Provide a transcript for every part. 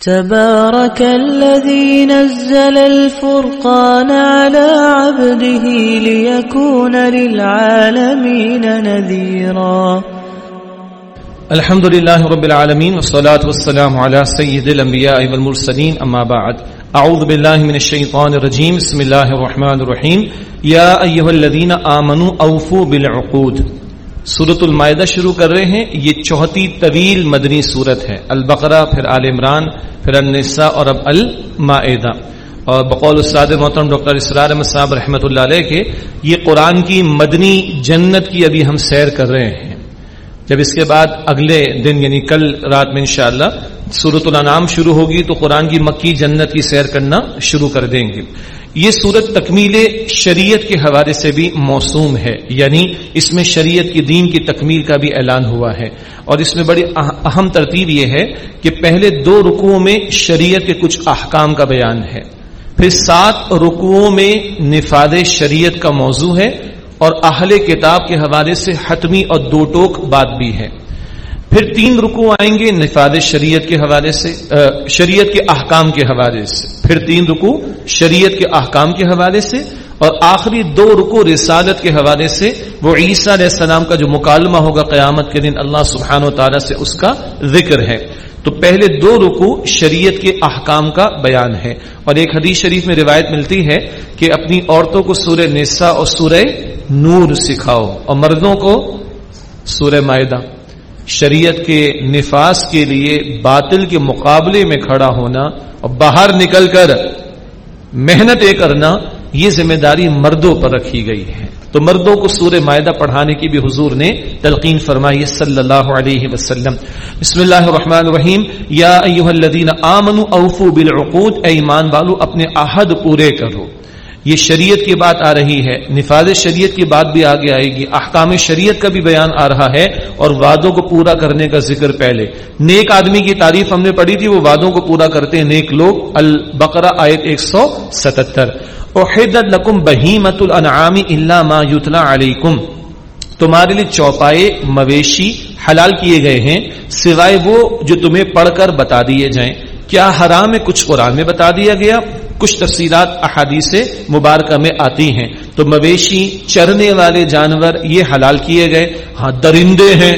تبارك الذي نزل الفرقان على عبده ليكون للعالمين نذيرا. الحمد لله رب العالمين والصلاة والسلام على سيد الأنبياء والمرسلين، أما بعد. أعوذ بالله من الشيطان الرجيم. بسم الله الرحمن الرحيم. يا أيها الذين آمنوا أوفوا بالعقود. سورت المائدہ شروع کر رہے ہیں۔ یہ چوہتی طویل مدنی صورت ہے۔ البقرہ، پھر آل عمران، پھر النساء اور اب المائدہ۔ اور بقول استاد محترم ڈاکٹر اسرار احمد صاحب رحمۃ اللہ علیہ کے یہ قرآن کی مدنی جنت کی ابھی ہم سیر کر رہے ہیں۔ جب اس کے بعد اگلے دن یعنی کل رات میں انشاءاللہ سورت الانام شروع ہوگی تو قرآن کی مکی جنت کی سیر کرنا شروع کر دیں گے۔ یہ صورت تکمیل شریعت کے حوالے سے بھی موسوم ہے یعنی اس میں شریعت کی دین کی تکمیل کا بھی اعلان ہوا ہے۔ اور اس میں بڑی اہم ترتیب یہ ہے کہ پہلے دو رکوعوں میں شریعت کے کچھ احکام کا بیان ہے۔ پھر سات رکوعوں میں نفاد شریعت کا موضوع ہے اور اہل کتاب کے حوالے سے حتمی اور دو ٹوک بات بھی ہے۔ پھر تین رکو آئیں گے نفاد شریعت کے حوالے سے شریعت کے احکام کے حوالے سے۔ پھر تین رکو شریعت کے احکام کے حوالے سے اور آخری دو رکو رسالت کے حوالے سے۔ وہ عیسیٰ علیہ السلام کا جو مکالمہ ہوگا قیامت کے دن اللہ سبحانہ و تعالیٰ سے اس کا ذکر ہے۔ تو پہلے دو رکو شریعت کے احکام کا بیان ہے۔ اور ایک حدیث شریف میں روایت ملتی ہے کہ اپنی عورتوں کو سورہ نسا اور سورہ نور سکھاؤ اور مردوں کو سورہ معدہ شریعت کے نفاذ کے لیے باطل کے مقابلے میں کھڑا ہونا اور باہر نکل کر محنت کرنا، یہ ذمہ داری مردوں پر رکھی گئی ہے۔ تو مردوں کو سور معدہ پڑھانے کی بھی حضور نے تلقین فرمائی صلی اللہ علیہ وسلم۔ بسم اللہ الرحمن الرحیم۔ یا ایوہ الذین آمنوا اوفو بالعقود، اے ایمان والو، اپنے عہد پورے کرو۔ یہ شریعت کی بات آ رہی ہے، نفاذ شریعت کی بات بھی آگے آئے گی، احکام شریعت کا بھی بیان آ رہا ہے اور وعدوں کو پورا کرنے کا ذکر پہلے۔ نیک آدمی کی تعریف ہم نے پڑھی تھی، وہ وعدوں کو پورا کرتے ہیں نیک لوگ۔ البقرہ آیت ایک سو ستہتر لکم بہیمت الانعام الا ما یتلا علیکم تمہارے لیے چوپائے، مویشی، حلال کیے گئے ہیں، سوائے وہ جو تمہیں پڑھ کر بتا دیے جائیں۔ کیا حرام ہے کچھ قرآن میں بتا دیا گیا؟ کچھ تفصیلات احادیث مبارکہ میں آتی ہیں۔ تو مویشی چرنے والے جانور یہ حلال کیے گئے۔ ہاں درندے ہیں،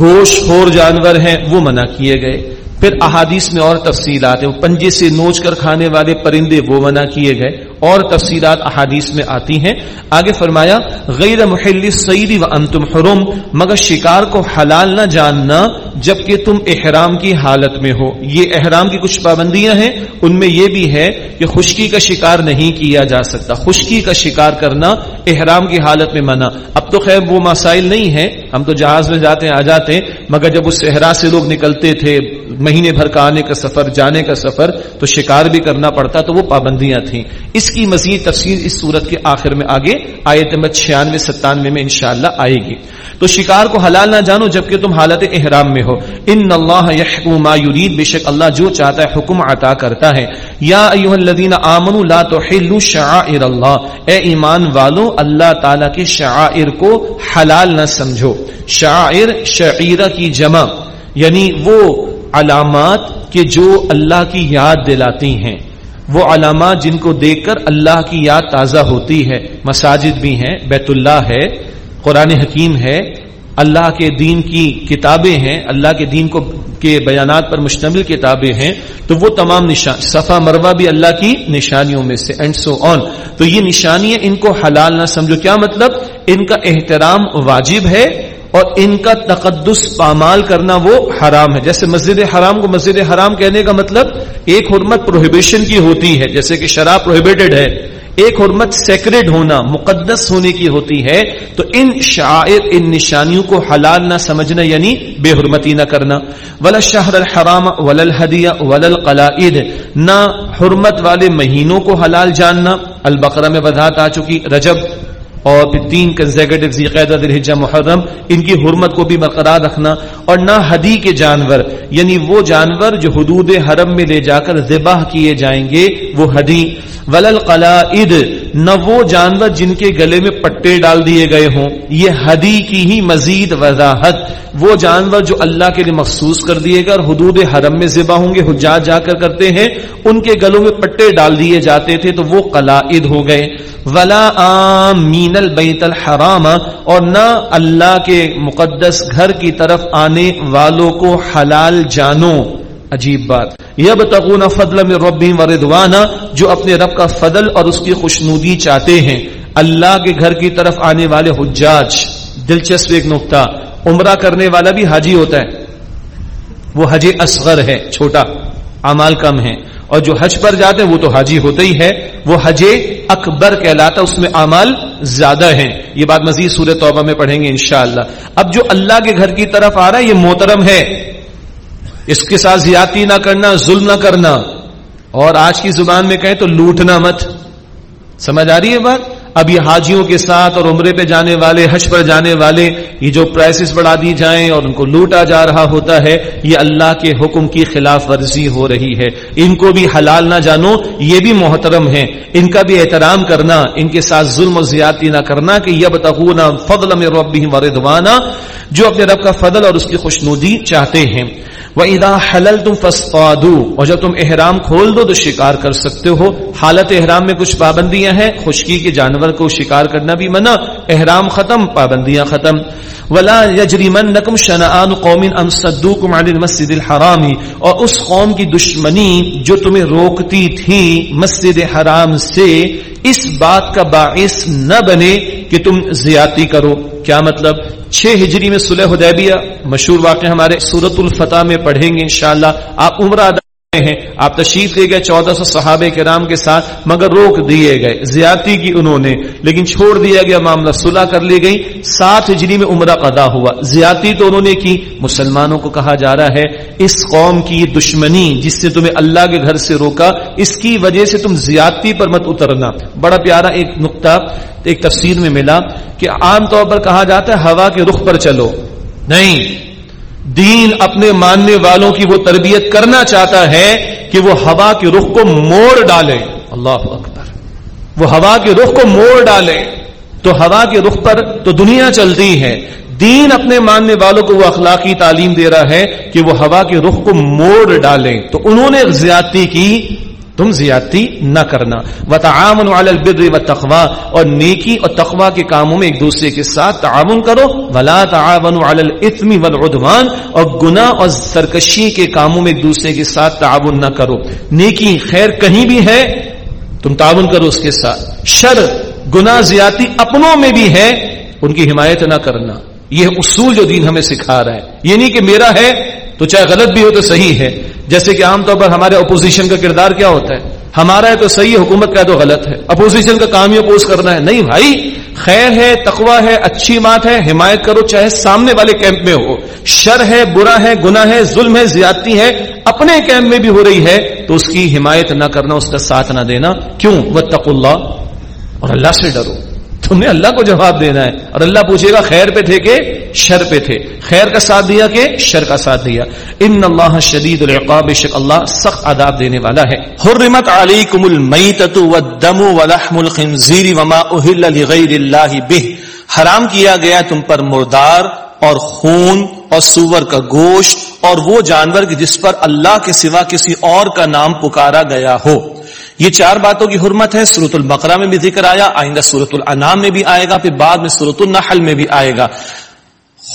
گوشت خور جانور ہیں، وہ منع کیے گئے۔ پھر احادیث میں اور تفصیلات ہیں۔ پنجے سے نوچ کر کھانے والے پرندے وہ منع کیے گئے۔ اور تفصیلات احادیث میں آتی ہیں۔ آگے فرمایا، غیر محل سعیدی و انتم حرم، مگر شکار کو حلال نہ جاننا جبکہ تم احرام کی حالت میں ہو۔ یہ احرام کی کچھ پابندیاں ہیں۔ ان میں یہ بھی ہے کہ خشکی کا شکار نہیں کیا جا سکتا۔ خشکی کا شکار کرنا احرام کی حالت میں منع۔ اب تو خیر وہ مسائل نہیں ہے ہم تو جہاز میں جاتے ہیں، آ جاتے ہیں، مگر جب اس صحرا سے لوگ نکلتے تھے، مہینے بھر کا آنے کا سفر، جانے کا سفر، تو شکار بھی کرنا پڑتا تو وہ پابندیاں تھیں۔ اس کی مزید تفصیل اس صورت کے آخر میں آگے، آیت نمبر چھیانوے، ستانوے میں انشاءاللہ آئے گی۔ تو شکار کو حلال نہ جانو جبکہ تم حالت احرام میں ہو۔ ان اللہ ما یرید، بے شک اللہ جو چاہتا ہے حکم عطا کرتا ہے۔ یا ایها الذین آمنوا لا تحلوا شعائر اللہ۔ اے ایمان والو، اللہ تعالی کے شعائر کو حلال نہ سمجھو۔ شعائر شعیرہ کی جمع یعنی وہ علامات کہ جو اللہ کی یاد دلاتی ہیں۔ وہ علامات جن کو دیکھ کر اللہ کی یاد تازہ ہوتی ہے، مساجد بھی ہیں، بیت اللہ ہے، قرآن حکیم ہے، اللہ کے دین کی کتابیں ہیں، اللہ کے دین کو، کے بیانات پر مشتمل کتابیں ہیں، تو وہ تمام نشان، صفا مروا بھی اللہ کی نشانیوں میں سے اینڈ سو آن تو یہ نشانیاں ان کو حلال نہ سمجھو، کیا مطلب؟ ان کا احترام واجب ہے اور ان کا تقدس پامال کرنا وہ حرام ہے۔ جیسے مسجد حرام کو مسجد حرام کہنے کا مطلب ایک حرمت پروہیبیشن کی ہوتی ہے، جیسے کہ شراب پروہیبیٹڈ ہے۔ ایک حرمت سیکرڈ ہونا، مقدس ہونے کی ہوتی ہے۔ تو ان شاعر ان نشانیوں کو حلال نہ سمجھنا یعنی بے حرمتی نہ کرنا۔ ولا شہر الحرام ول الحدیہ ول القلائد۔ نہ حرمت والے مہینوں کو حلال جاننا۔ البقرہ میں وضاحت آ چکی۔ رجب اور پھر تین کنزیکٹو ذیقیدہ دلحجہ محرم، ان کی حرمت کو بھی برقرار رکھنا اور نہ ہدی کے جانور یعنی وہ جانور جو حدود حرم میں لے جا کر ذبح کیے جائیں گے، وہ ہدی ولل قلائد نہ وہ جانور جن کے گلے میں پٹے ڈال دیے گئے ہوں۔ یہ ہدی کی ہی مزید وضاحت۔ وہ جانور جو اللہ کے لیے مخصوص کر دیے گا اور حدود حرم میں ذبح ہوں گے، حجاج جا کر کرتے ہیں، ان کے گلوں میں پٹے ڈال دیے جاتے تھے تو وہ قلائد ہو گئے۔ ولا مین البیت الحرام اور نہ اللہ کے مقدس گھر کی طرف آنے والوں کو حلال جانو۔ عجیب بات۔ یب تغون فضل میں ربی و ردوانا جو اپنے رب کا فضل اور اس کی خوشنودی چاہتے ہیں۔ اللہ کے گھر کی طرف آنے والے حجاج۔ دلچسپ ایک نقطہ۔ عمرہ کرنے والا بھی حاجی ہوتا ہے۔ وہ حج اصغر ہے، چھوٹا۔ امال کم ہے اور جو حج پر جاتے ہیں، وہ تو حاجی ہوتا ہی ہے وہ حج اکبر کہلاتا اس میں اعمال زیادہ ہیں۔ یہ بات مزید سورہ توبہ میں پڑھیں گے انشاءاللہ۔ اب جو اللہ کے گھر کی طرف آ رہا ہے، یہ محترم ہے۔ اس کے ساتھ زیادتی نہ کرنا، ظلم نہ کرنا۔ اور آج کی زبان میں کہیں تو لوٹنا مت۔ سمجھ آ رہی ہے بات؟ اب یہ حاجیوں کے ساتھ اور عمرے پہ جانے والے، حج پر جانے والے، یہ جو پرائسز بڑھا دی جائیں اور ان کو لوٹا جا رہا ہوتا ہے، یہ اللہ کے حکم کی خلاف ورزی ہو رہی ہے۔ ان کو بھی حلال نہ جانو، یہ بھی محترم ہے ان کا بھی احترام کرنا، ان کے ساتھ ظلم و زیادتی نہ کرنا کہ یب تغنا فضل میں وردوانا جو اپنے رب کا فضل اور اس کی خوشنودی چاہتے ہیں۔ وہ ادا حلل تم اور جب تم احرام کھول دو تو شکار کر سکتے ہو۔ حالت احرام میں کچھ پابندیاں ہیں، خشکی کے جانور جانور کو شکار کرنا بھی منع، احرام ختم، پابندیاں ختم۔ ولا یجریمن نکم شنآن قوم ام صدوکم عن المسجد الحرامی اور اس قوم کی دشمنی جو تمہیں روکتی تھی مسجد حرام سے، اس بات کا باعث نہ بنے کہ تم زیادتی کرو۔ کیا مطلب؟ چھ ہجری میں صلح حدیبیہ، مشہور واقع ہمارے سورت الفتح میں پڑھیں گے انشاءاللہ۔ آپ عمرہ ہیں۔ آپ تشریف لے گئے چودہ سو صحابہ کرام کے ساتھ، مگر روک دیے گئے، زیادتی کی انہوں نے۔ لیکن چھوڑ دیا گیا، معاملہ صلح کر لی گئی سات ہجری میں عمرہ قدا ہوا۔ زیادتی تو انہوں نے کی۔ مسلمانوں کو کہا جا رہا ہے، اس قوم کی دشمنی جس سے تمہیں اللہ کے گھر سے روکا، اس کی وجہ سے تم زیادتی پر مت اترنا۔ بڑا پیارا ایک نقطہ ایک تفسیر میں ملا کہ عام طور پر کہا جاتا ہے، ہوا کے رخ پر چلو۔ نہیں دین اپنے ماننے والوں کی وہ تربیت کرنا چاہتا ہے کہ وہ ہوا کے رخ کو موڑ ڈالے۔ اللہ اکبر۔ وہ ہوا کے رخ کو موڑ ڈالے۔ تو ہوا کے رخ پر تو دنیا چلتی ہے۔ دین اپنے ماننے والوں کو وہ اخلاقی تعلیم دے رہا ہے کہ وہ ہوا کے رخ کو موڑ ڈالیں تو انہوں نے زیادتی کی۔ تم زیادتی نہ کرنا۔ و تعاون البر و تخوا اور نیکی اور تخوا کے کاموں میں ایک دوسرے کے ساتھ تعاون کرو۔ ولا تعاون الاسم والعدوان۔ اور گناہ اور سرکشی کے کاموں میں ایک دوسرے کے ساتھ تعاون نہ کرو۔ نیکی خیر کہیں بھی ہے، تم تعاون کرو اس کے ساتھ۔ شر، گناہ، زیادتی اپنوں میں بھی ہے، ان کی حمایت نہ کرنا۔ یہ اصول جو دین ہمیں سکھا رہا ہے۔ یہ نہیں کہ میرا ہے تو چاہے غلط بھی ہو تو صحیح ہے۔ جیسے کہ عام طور پر ہمارے اپوزیشن کا کردار کیا ہوتا ہے؟ ہمارا ہے تو صحیح حکومت کا تو غلط ہے۔ اپوزیشن کا کام ہی اپوز کرنا ہے۔ نہیں بھائی، خیر ہے تقوا ہے، اچھی بات ہے، حمایت کرو، چاہے سامنے والے کیمپ میں ہو۔ شر ہے، برا ہے گنا ہے، ظلم ہے، زیادتی ہے، اپنے کیمپ میں بھی ہو رہی ہے، تو اس کی حمایت نہ کرنا، اس کا ساتھ نہ دینا۔ کیوں؟ وہ اللہ اور اللہ سے ڈرو۔ تم نے اللہ کو جواب دینا ہے۔ اور اللہ پوچھے گا، خیر پہ تھے کہ شر پہ تھے؟ خیر کا ساتھ دیا کہ شر کا ساتھ دیا؟ ان اللہ شدید العقاب شک اللہ سخت عذاب دینے والا ہے۔ حرمت علیکم المیتۃ والدم ولحم الخنزیر وما اهل لغیر اللہ به حرام کیا گیا تم پر مردار اور خون اور سور کا گوشت اور وہ جانور جس پر اللہ کے سوا کسی اور کا نام پکارا گیا ہو۔ یہ چار باتوں کی حرمت ہے۔ سورت البقرہ میں بھی ذکر آیا، آئندہ سورت الانام میں بھی آئے گا، پھر بعد میں سورت النحل میں بھی آئے گا۔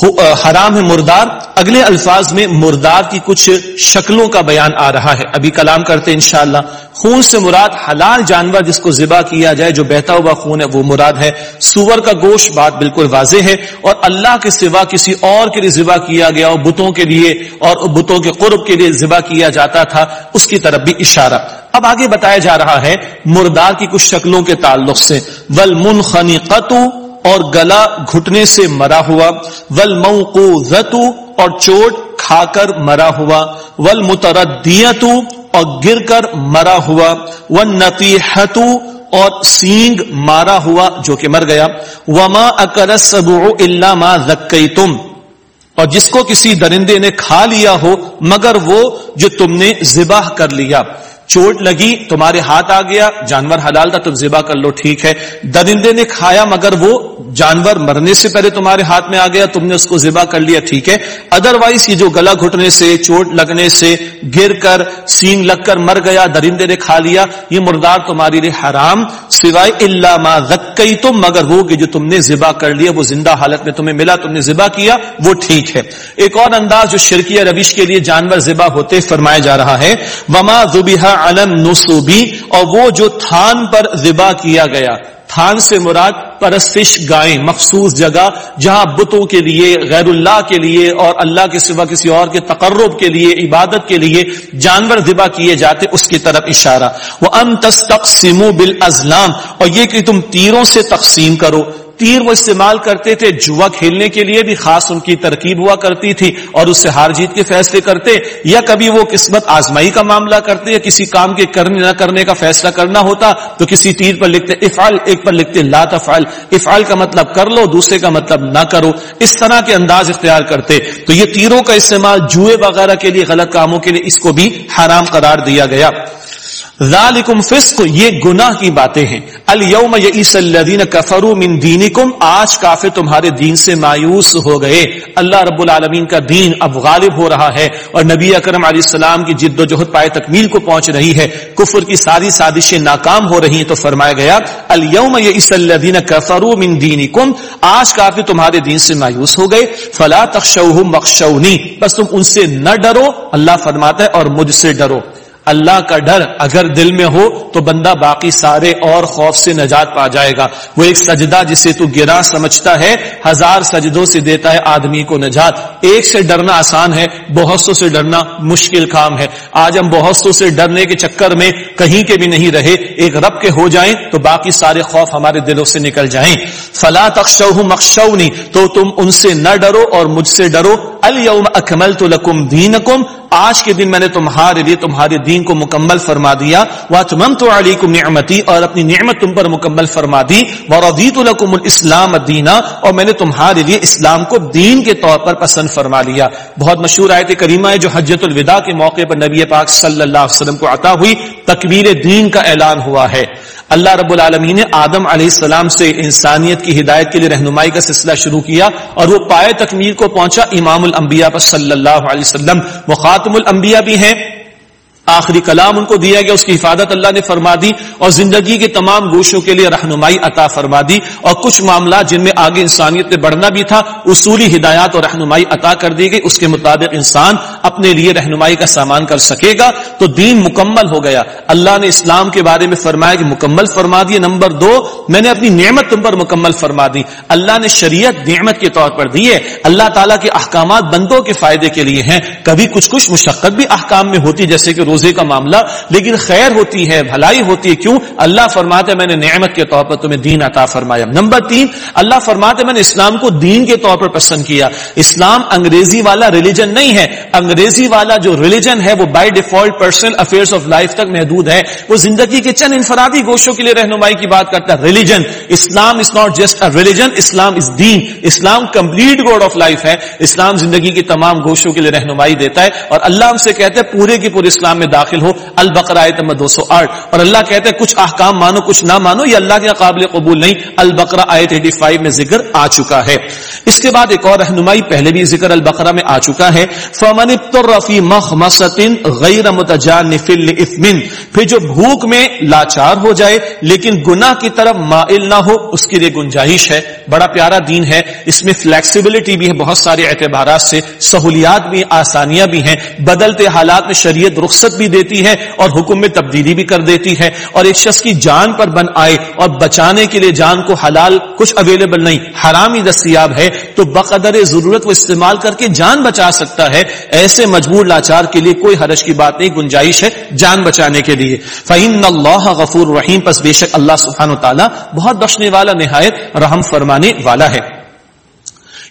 حرام ہے مردار۔ اگلے الفاظ میں مردار کی کچھ شکلوں کا بیان آ رہا ہے۔ ابھی کلام کرتے انشاءاللہ۔ خون سے مراد حلال جانور جس کو ذبح کیا جائے، جو بہتا ہوا خون ہے، وہ مراد ہے۔ سور کا گوشت بات بالکل واضح ہے۔ اور اللہ کے سوا کسی اور کے لیے ذبح کیا گیا، اور بتوں کے لیے اور بتوں کے قرب کے لیے ذبح کیا جاتا تھا، اس کی طرف بھی اشارہ۔ اب آگے بتایا جا رہا ہے مردار کی کچھ شکلوں کے تعلق سے۔ ول اور گلا گھٹنے سے مرا ہوا ول اور چوٹ کھا کر مرا ہوا ول اور گر کر مرا ہوا ون نتی اور سینگ مارا ہوا جو کہ مر گیا، وما اکر سبع الا ما ذکیتم۔ اور جس کو کسی درندے نے کھا لیا ہو، مگر وہ جو تم نے ذبح کر لیا۔ چوٹ لگی، تمہارے ہاتھ آ گیا، جانور حلال تھا، تم ذبح کر لو، ٹھیک ہے۔ درندے نے کھایا، مگر وہ جانور مرنے سے پہلے تمہارے ہاتھ میں آ گیا، تم نے اس کو ذبح کر لیا، ٹھیک ہے۔ ادر وائز یہ جو گلا گھٹنے سے، چوٹ لگنے سے گر کر، سینگ لگ کر مر گیا، درندے نے کھا لیا، یہ مردار تمہاری لیے حرام۔ سوائے اللہ ما ذکی تم مگر وہ کہ جو تم نے ذبح کر لیا، وہ زندہ حالت میں تمہیں ملا، تم نے ذبح کیا، وہ ٹھیک ہے۔ ایک اور انداز جو شرکیہ روش کے لیے جانور ذبح ہوتے فرمایا جا رہا ہے، وما ذبح علم نسوبی اور وہ جو تھان پر ذبح کیا گیا۔ تھان سے مراد پرستش گائیں، مخصوص جگہ جہاں بتوں کے لیے، غیر اللہ کے لیے اور اللہ کے سوا کسی اور کے تقرب کے لیے، عبادت کے لیے جانور ذبح کیے جاتے اس کی طرف اشارہ۔ وہ ان تستقسم بالازلام اور یہ کہ تم تیروں سے تقسیم کرو۔ تیر وہ استعمال کرتے تھے، جوا کھیلنے کے لیے بھی خاص ان کی ترکیب ہوا کرتی تھی اور اس سے ہار جیت کے فیصلے کرتے یا کبھی وہ قسمت آزمائی کا معاملہ کرتے یا کسی کام کے کرنے نہ کرنے کا فیصلہ کرنا ہوتا تو کسی تیر پر لکھتے افعال، ایک پر لکھتے لا تفعل۔ افعال کا مطلب کر لو، دوسرے کا مطلب نہ کرو۔ اس طرح کے انداز اختیار کرتے۔ تو یہ تیروں کا استعمال جوئے وغیرہ کے لیے غلط کاموں کے لیے اس کو بھی حرام قرار دیا گیا۔ ذالکم فسق، یہ گناہ کی باتیں ہیں۔ الیوم یئیس الذین کفروا من دینکم، آج کافر تمہارے دین سے مایوس ہو گئے۔ اللہ رب العالمین کا دین اب غالب ہو رہا ہے اور نبی اکرم علیہ السلام کی جد و جہد پائے تکمیل کو پہنچ رہی ہے۔ کفر کی ساری سازشیں ناکام ہو رہی ہیں تو فرمایا گیا، الیوم یئیس الذین کفروا من دینکم، آج کافر تمہارے دین سے مایوس ہو گئے۔ فلا تخشوهم واخشونی۔ بس تم ان سے نہ ڈرو، اللہ فرماتا ہے، اور مجھ سے ڈرو۔ اللہ کا ڈر اگر دل میں ہو تو بندہ باقی سارے اور خوف سے نجات پا جائے گا۔ وہ ایک سجدہ جسے تو گرا سمجھتا ہے، ہزار سجدوں سے دیتا ہے آدمی کو نجات۔ ایک سے ڈرنا آسان ہے، بہت سو سے ڈرنا مشکل کام ہے۔ آج ہم بہت سو سے ڈرنے کے چکر میں کہیں کے بھی نہیں رہے۔ ایک رب کے ہو جائیں تو باقی سارے خوف ہمارے دلوں سے نکل جائیں۔ فلا تخشو مخشونی تو تم ان سے نہ ڈرو اور مجھ سے ڈرو۔ الیوم اکملت لکم دینکم آج کے دن میں نے تمہارے لیے تمہارے دین دین کو مکمل فرما دیا۔ وہ تمم تو علی نعمتی اور اپنی نعمت تم پر مکمل فرما دی۔ ورضیت لکم الاسلام دینا اور میں نے تمہارے لیے اسلام کو دین کے طور پر پسند فرما لیا۔ بہت مشہور آیت کریمہ ہے جو حجت الوداع کے موقع پر نبی پاک صلی اللہ علیہ وسلم کو عطا ہوئی۔ تکبیر دین کا اعلان ہوا ہے۔ اللہ رب العالمین نے آدم علیہ السلام سے انسانیت کی ہدایت کے لیے رہنمائی کا سلسلہ شروع کیا اور وہ پائے تکمیل کو پہنچا۔ امام الانبیاء پر صلی اللہ علیہ وسلم وہ خاتم الانبیاء بھی ہیں۔ آخری کلام ان کو دیا گیا، اس کی حفاظت اللہ نے فرما دی اور زندگی کے تمام گوشوں کے لیے رہنمائی عطا فرما دی اور کچھ معاملات جن میں آگے انسانیت میں بڑھنا بھی تھا، اصولی ہدایات اور رہنمائی عطا کر دی گئی، اس کے مطابق انسان اپنے لیے رہنمائی کا سامان کر سکے گا، تو دین مکمل ہو گیا۔ اللہ نے اسلام کے بارے میں فرمایا کہ مکمل فرما دیے۔ نمبر دو، میں نے اپنی نعمت تم پر مکمل فرما دی۔ اللہ نے شریعت نعمت کے طور پر دی ہے اللہ تعالیٰ کے احکامات بندوں کے فائدے کے لیے ہیں۔ کبھی کچھ کچھ مشقت بھی احکام میں ہوتی، جیسے کہ روزے کا معاملہ۔ لیکن خیر ہوتی ہے، بھلائی ہوتی ہے۔ کیوں؟ اللہ فرماتے میں نے نعمت کے طور پر تمہیں دین عطا فرمایا۔ نمبر تین، اللہ فرماتے میں نے اسلام کو دین کے طور پر پسند کیا۔ اسلام انگریزی والا ریلیجن نہیں ہے۔ انگریزی والا جو ریلیجن ہے وہ by default personal affairs of life تک محدود ہے۔ وہ زندگی کے چند انفرادی گوشوں کے لیے رہنمائی کی بات کرتا ہے۔ Religion Islam is not just a religion Islam is then. Islam complete code of life ہے۔ اسلام زندگی کی تمام گوشوں کے لیے رہنمائی دیتا ہے۔ اور اللہ ہم سے کہتے ہیں پورے کی پورے اسلام میں داخل ہو۔ البقرہ آیت نمبر دو سو آٹھ۔ اور اللہ کہتے ہیں کچھ احکام مانو، کچھ نہ مانو، یہ اللہ کے قابل قبول نہیں۔ البقرہ آیت ایٹی فائیو میں ذکر آ چکا ہے۔ اس کے بعد ایک اور رہنمائی، پہلے بھی ذکر البقرہ میں آ چکا ہے۔ فمن رفی مخمصۃ غیر متجانف الاثم پھر جو بھوک میں لاچار ہو جائے، لیکن گناہ کی طرف مائل نہ ہو، اس کے لیے گنجائش ہے۔ بڑا پیارا دین ہے۔ اس میں فلیکسیبلٹی بھی ہے، بہت سارے اعتبارات سے۔ سہولیات بھی، آسانیاں بھی ہیں۔ بدلتے حالات میں شریعت رخصت بھی دیتی ہے اور حکم میں تبدیلی بھی کر دیتی ہے۔ اور ایک شخص کی جان پر بن آئے اور بچانے کے لیے جان کو حلال کچھ اویلیبل نہیں حرام ہی دستیاب ہے، تو بقدر ضرورت وہ استعمال کر کے جان بچا سکتا ہے۔ ایسے مجبور لاچار کے لیے کوئی حرج کی بات نہیں، گنجائش ہے جان بچانے کے لیے۔ فعین اللہ غفور رحیم پس بے شک اللہ سبحانہ و تعالیٰ بہت بخشنے والا، نہایت رحم فرمانے والا ہے۔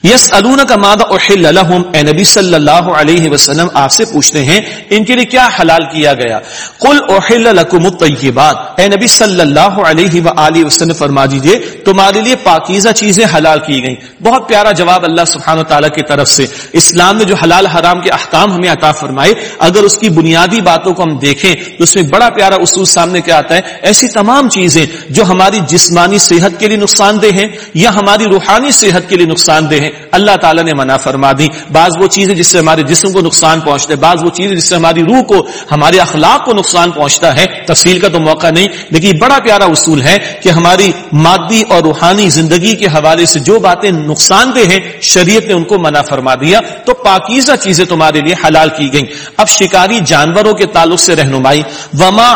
یس ارون کا مادہ الحم اے نبی صلی اللہ علیہ وسلم، آپ سے پوچھتے ہیں، ان کے لیے کیا حلال کیا گیا؟ کل اوہل لکم الطیبات۔ اے نبی صلی اللہ علیہ وآلہ وسلم، فرما دیجیے، تمہارے لیے پاکیزہ چیزیں حلال کی گئیں۔ بہت پیارا جواب اللہ سبحانہ تعالیٰ کی طرف سے۔ اسلام نے جو حلال حرام کے احکام ہمیں عطا فرمائے، اگر اس کی بنیادی باتوں کو ہم دیکھیں، تو اس میں بڑا پیارا اصول سامنے کیا آتا ہے۔ ایسی تمام چیزیں جو ہماری جسمانی صحت کے لیے نقصان دہ ہیں، یا ہماری روحانی صحت کے لیے نقصان دہ ہیں اللہ تعالیٰ نے منع فرما دی۔ بعض وہ چیزیں جس سے ہمارے جسم کو نقصان پہنچتا ہے بعض وہ چیزیں جس سے ہماری روح کو، ہمارے اخلاق کو نقصان پہنچتا ہے۔ تفصیل کا تو موقع نہیں، لیکن بڑا پیارا اصول ہے کہ ہماری مادی اور روحانی زندگی کے حوالے سے جو باتیں نقصان دہ ہیں، شریعت نے ان کو منع فرما دیا۔ تو پاکیزہ چیزیں تمہارے لیے حلال کی گئیں۔ اب شکاری جانوروں کے تعلق سے رہنمائی۔ وما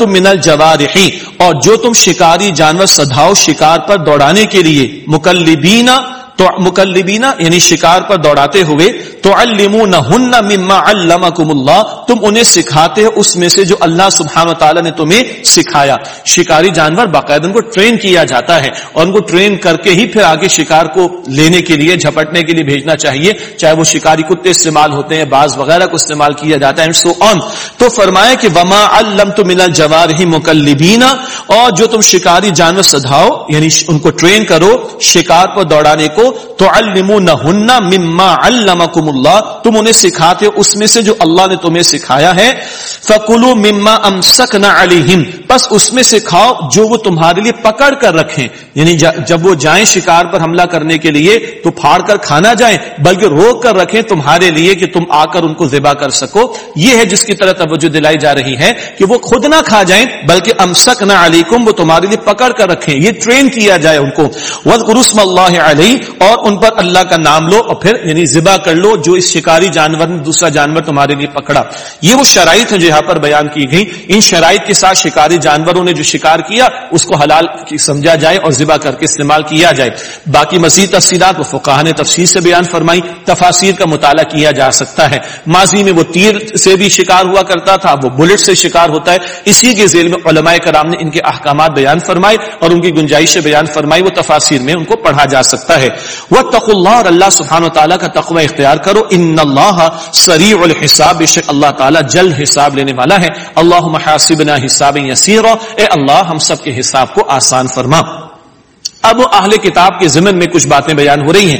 من الجوارحی اور جو تم شکاری جانور سدھاؤ شکار پر دوڑانے کے لیے مکلبینا تو مکلبینا یعنی شکار پر دوڑاتے ہوئے تو مما علمکم اللہ تم انہیں سکھاتے ہو، اس میں سے جو اللہ سبحانہ تعالیٰ نے تمہیں سکھایا۔ شکاری جانور باقاعدہ ان کو ٹرین کیا جاتا ہے اور ان کو ٹرین کر کے ہی پھر آگے شکار کو لینے کے لیے، جھپٹنے کے لیے بھیجنا چاہیے۔ چاہے وہ شکاری کتے استعمال ہوتے ہیں، بعض وغیرہ کو استعمال کیا جاتا ہے سو آن تو فرمایا کہ وما علم تو ملا جوار ہی مکلبینا اور جو تم شکاری جانور سدھاؤ یعنی ان کو ٹرین کرو شکار پر دوڑانے کو تو مما علمکم اللہ تم انہیں سکھاتے اس میں سے جو اللہ نے تمہیں سکھایا ہے۔ فکلو مما ام سک بس اس میں سے کھاؤ جو وہ تمہارے لیے پکڑ کر رکھیں۔ یعنی جب وہ جائیں شکار پر حملہ کرنے کے لیے، تو پھاڑ کر کھانا جائیں، بلکہ روک کر رکھیں تمہارے لیے کہ تم آ کر ان کو ذبح کر سکو۔ یہ ہے جس کی طرح توجہ دلائی جا رہی ہے کہ وہ خود نہ کھا جائیں، بلکہ ام سک نہ علیکم، وہ تمہارے لیے پکڑ کر رکھیں۔ یہ ٹرین کیا جائے ان کو۔ وزرسم اللہ علیہ اور ان پر اللہ کا نام لو اور پھر یعنی ذبح کر لو جو اس شکاری جانور نے دوسرا جانور تمہارے لیے پکڑا۔ یہ وہ شرائط ہے جو یہاں پر بیان کی گئی ان شرائط کے ساتھ شکاری جانوروں نے جو شکار کیا، اس کو حلال سمجھا جائے اور ذبح کر کے استعمال کیا جائے۔ باقی مزید تفصیلات وہ فقاہ نے تفصیل سے بیان فرمائی۔ تفاصیر کا مطالعہ کیا جا سکتا ہے۔ ماضی میں وہ تیر سے بھی شکار ہوا کرتا تھا، وہ بلٹ سے شکار ہوتا ہے۔ اسی کے ذیل میں علماء کرام نے ان کے احکامات بیان فرمائے اور ان کی گنجائش بیان فرمائی۔ وہ تفاصیر میں ان کو پڑھا جا سکتا ہے۔ وہ تق اللہ اور اللہ سبحانہ و تعالیٰ کا تقوی اختیار کرو۔ ان اللہ سریع الحساب، بے شک اللہ تعالیٰ جلد حساب لینے والا ہے۔ اللہ محاسبنا حساب یسیر اے اللہ، ہم سب کے حساب کو آسان فرما۔ اب اہل کتاب کے ضمن میں کچھ باتیں بیان ہو رہی ہیں۔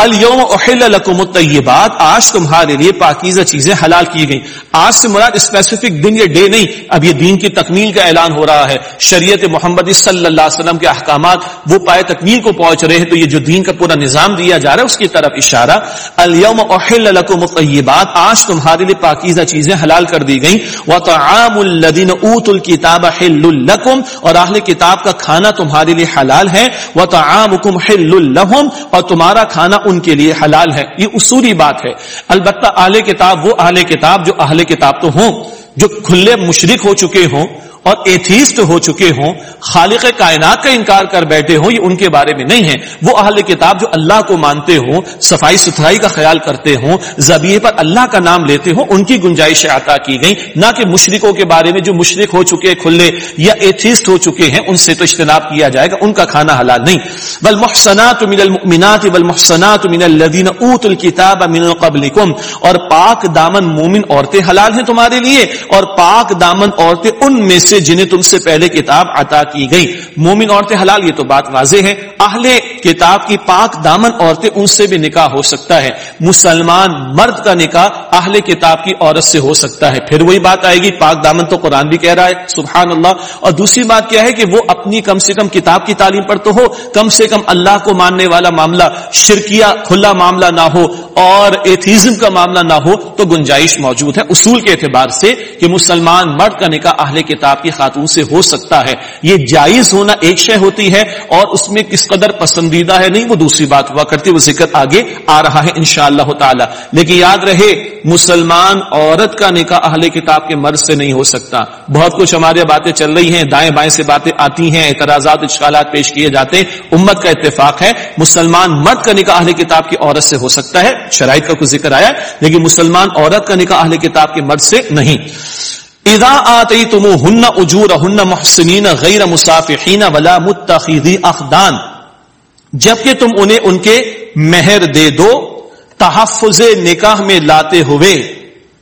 الوم احل لکم الطیبات، آج تمہارے لیے پاکیزہ چیزیں حلال کی گئیں۔ آج سے مراد اسپیسیفک دن یا ڈے نہیں، اب یہ دین کی تکمیل کا اعلان ہو رہا ہے۔ شریعت محمد صلی اللہ علیہ وسلم کے احکامات، وہ پائے تکمیل کو پہنچ رہے ہیں، تو یہ جو دین کا پورا نظام دیا جا رہا ہے، اس کی طرف اشارہ۔ الوم احل لکم الطیبات، آج تمہارے لیے پاکیزہ چیزیں حلال کر دی گئیں۔ وطعام الذین اوت الکتاب حل لکم اور اہل کتاب کا کھانا تمہارے لیے حلال ہے۔ وطعامکم حل لهم، اور تمہارا کھانا ان کے لیے حلال ہے یہ اصولی بات ہے۔ البتہ اہل کتاب وہ اہل کتاب جو اہل کتاب تو ہوں، جو کھلے مشرق ہو چکے ہوں اور ایتھیسٹ ہو چکے ہوں، خالق کائنات کا انکار کر بیٹھے ہوں، یہ ان کے بارے میں نہیں ہے۔ وہ اہل کتاب جو اللہ کو مانتے ہوں، صفائی ستھرائی کا خیال کرتے ہوں زبیے پر اللہ کا نام لیتے ہوں، ان کی گنجائش عطا کی گئی نہ کہ مشرقوں کے بارے میں جو مشرق ہو چکے، کھلے یا ایتھیسٹ ہو چکے ہیں، ان سے تو اجتناب کیا جائے گا، ان کا کھانا حلال نہیں۔ بل محسنات من المؤمنات والمحسنات من الذين اوتوا الكتاب من قبلكم۔ اور پاک دامن مومن عورتیں حلال ہیں تمہارے لیے، اور پاک دامن عورتیں ان میں سے سے جنہیں تم سے پہلے کتاب عطا کی گئی۔ مومن عورتیں حلال، یہ تو بات واضح ہے۔ اہل کتاب کی پاک دامن عورتیں ان سے بھی نکاح ہو سکتا ہے۔ مسلمان مرد کا نکاح اہل کتاب کی عورت سے ہو سکتا ہے۔ پھر وہی بات آئے گی۔ پاک دامن تو قرآن بھی کہہ رہا ہے۔ سبحان اللہ اور دوسری بات کیا ہے کہ وہ اپنی کم سے کم کتاب کی تعلیم پر تو ہو۔ کم سے کم اللہ کو ماننے والا معاملہ، شرکیہ، کھلا معاملہ نہ ہو اور ایتھیزم کا معاملہ نہ ہو تو گنجائش موجود ہے۔ اصول کے اعتبار سے کہ مسلمان مرد کا نکاح اہل کتاب کی خاتون سے ہو سکتا ہے۔ یہ جائز ہونا ایک شے ہوتی ہے اور اس میں کس قدر پسندیدہ ہے نہیں وہ دوسری بات ہوا کرتی وہ ذکر آگے آ رہا ہے انشاءاللہ تعالی۔ لیکن یاد رہے، مسلمان عورت کا نکاح اہل کتاب کے مرض سے نہیں ہو سکتا۔ بہت کچھ ہمارے باتیں چل رہی ہیں، دائیں بائیں سے باتیں آتی ہیں، اعتراضات، اشکالات پیش کیے جاتے ہیں۔ امت کا اتفاق ہے، مسلمان مرد کا نکاح اہل کتاب کی عورت سے ہو سکتا ہے۔ شرائط کا کچھ ذکر آیا، لیکن مسلمان عورت کا نکاح اہل کتاب کے مرد سے نہیں۔ اذا آتی تم ہن اجور ہن محسنین غیر مسافقین ولا متخذی اخدان جبکہ تم انہیں ان کے مہر دے دو، تحفظ نکاح میں لاتے ہوئے،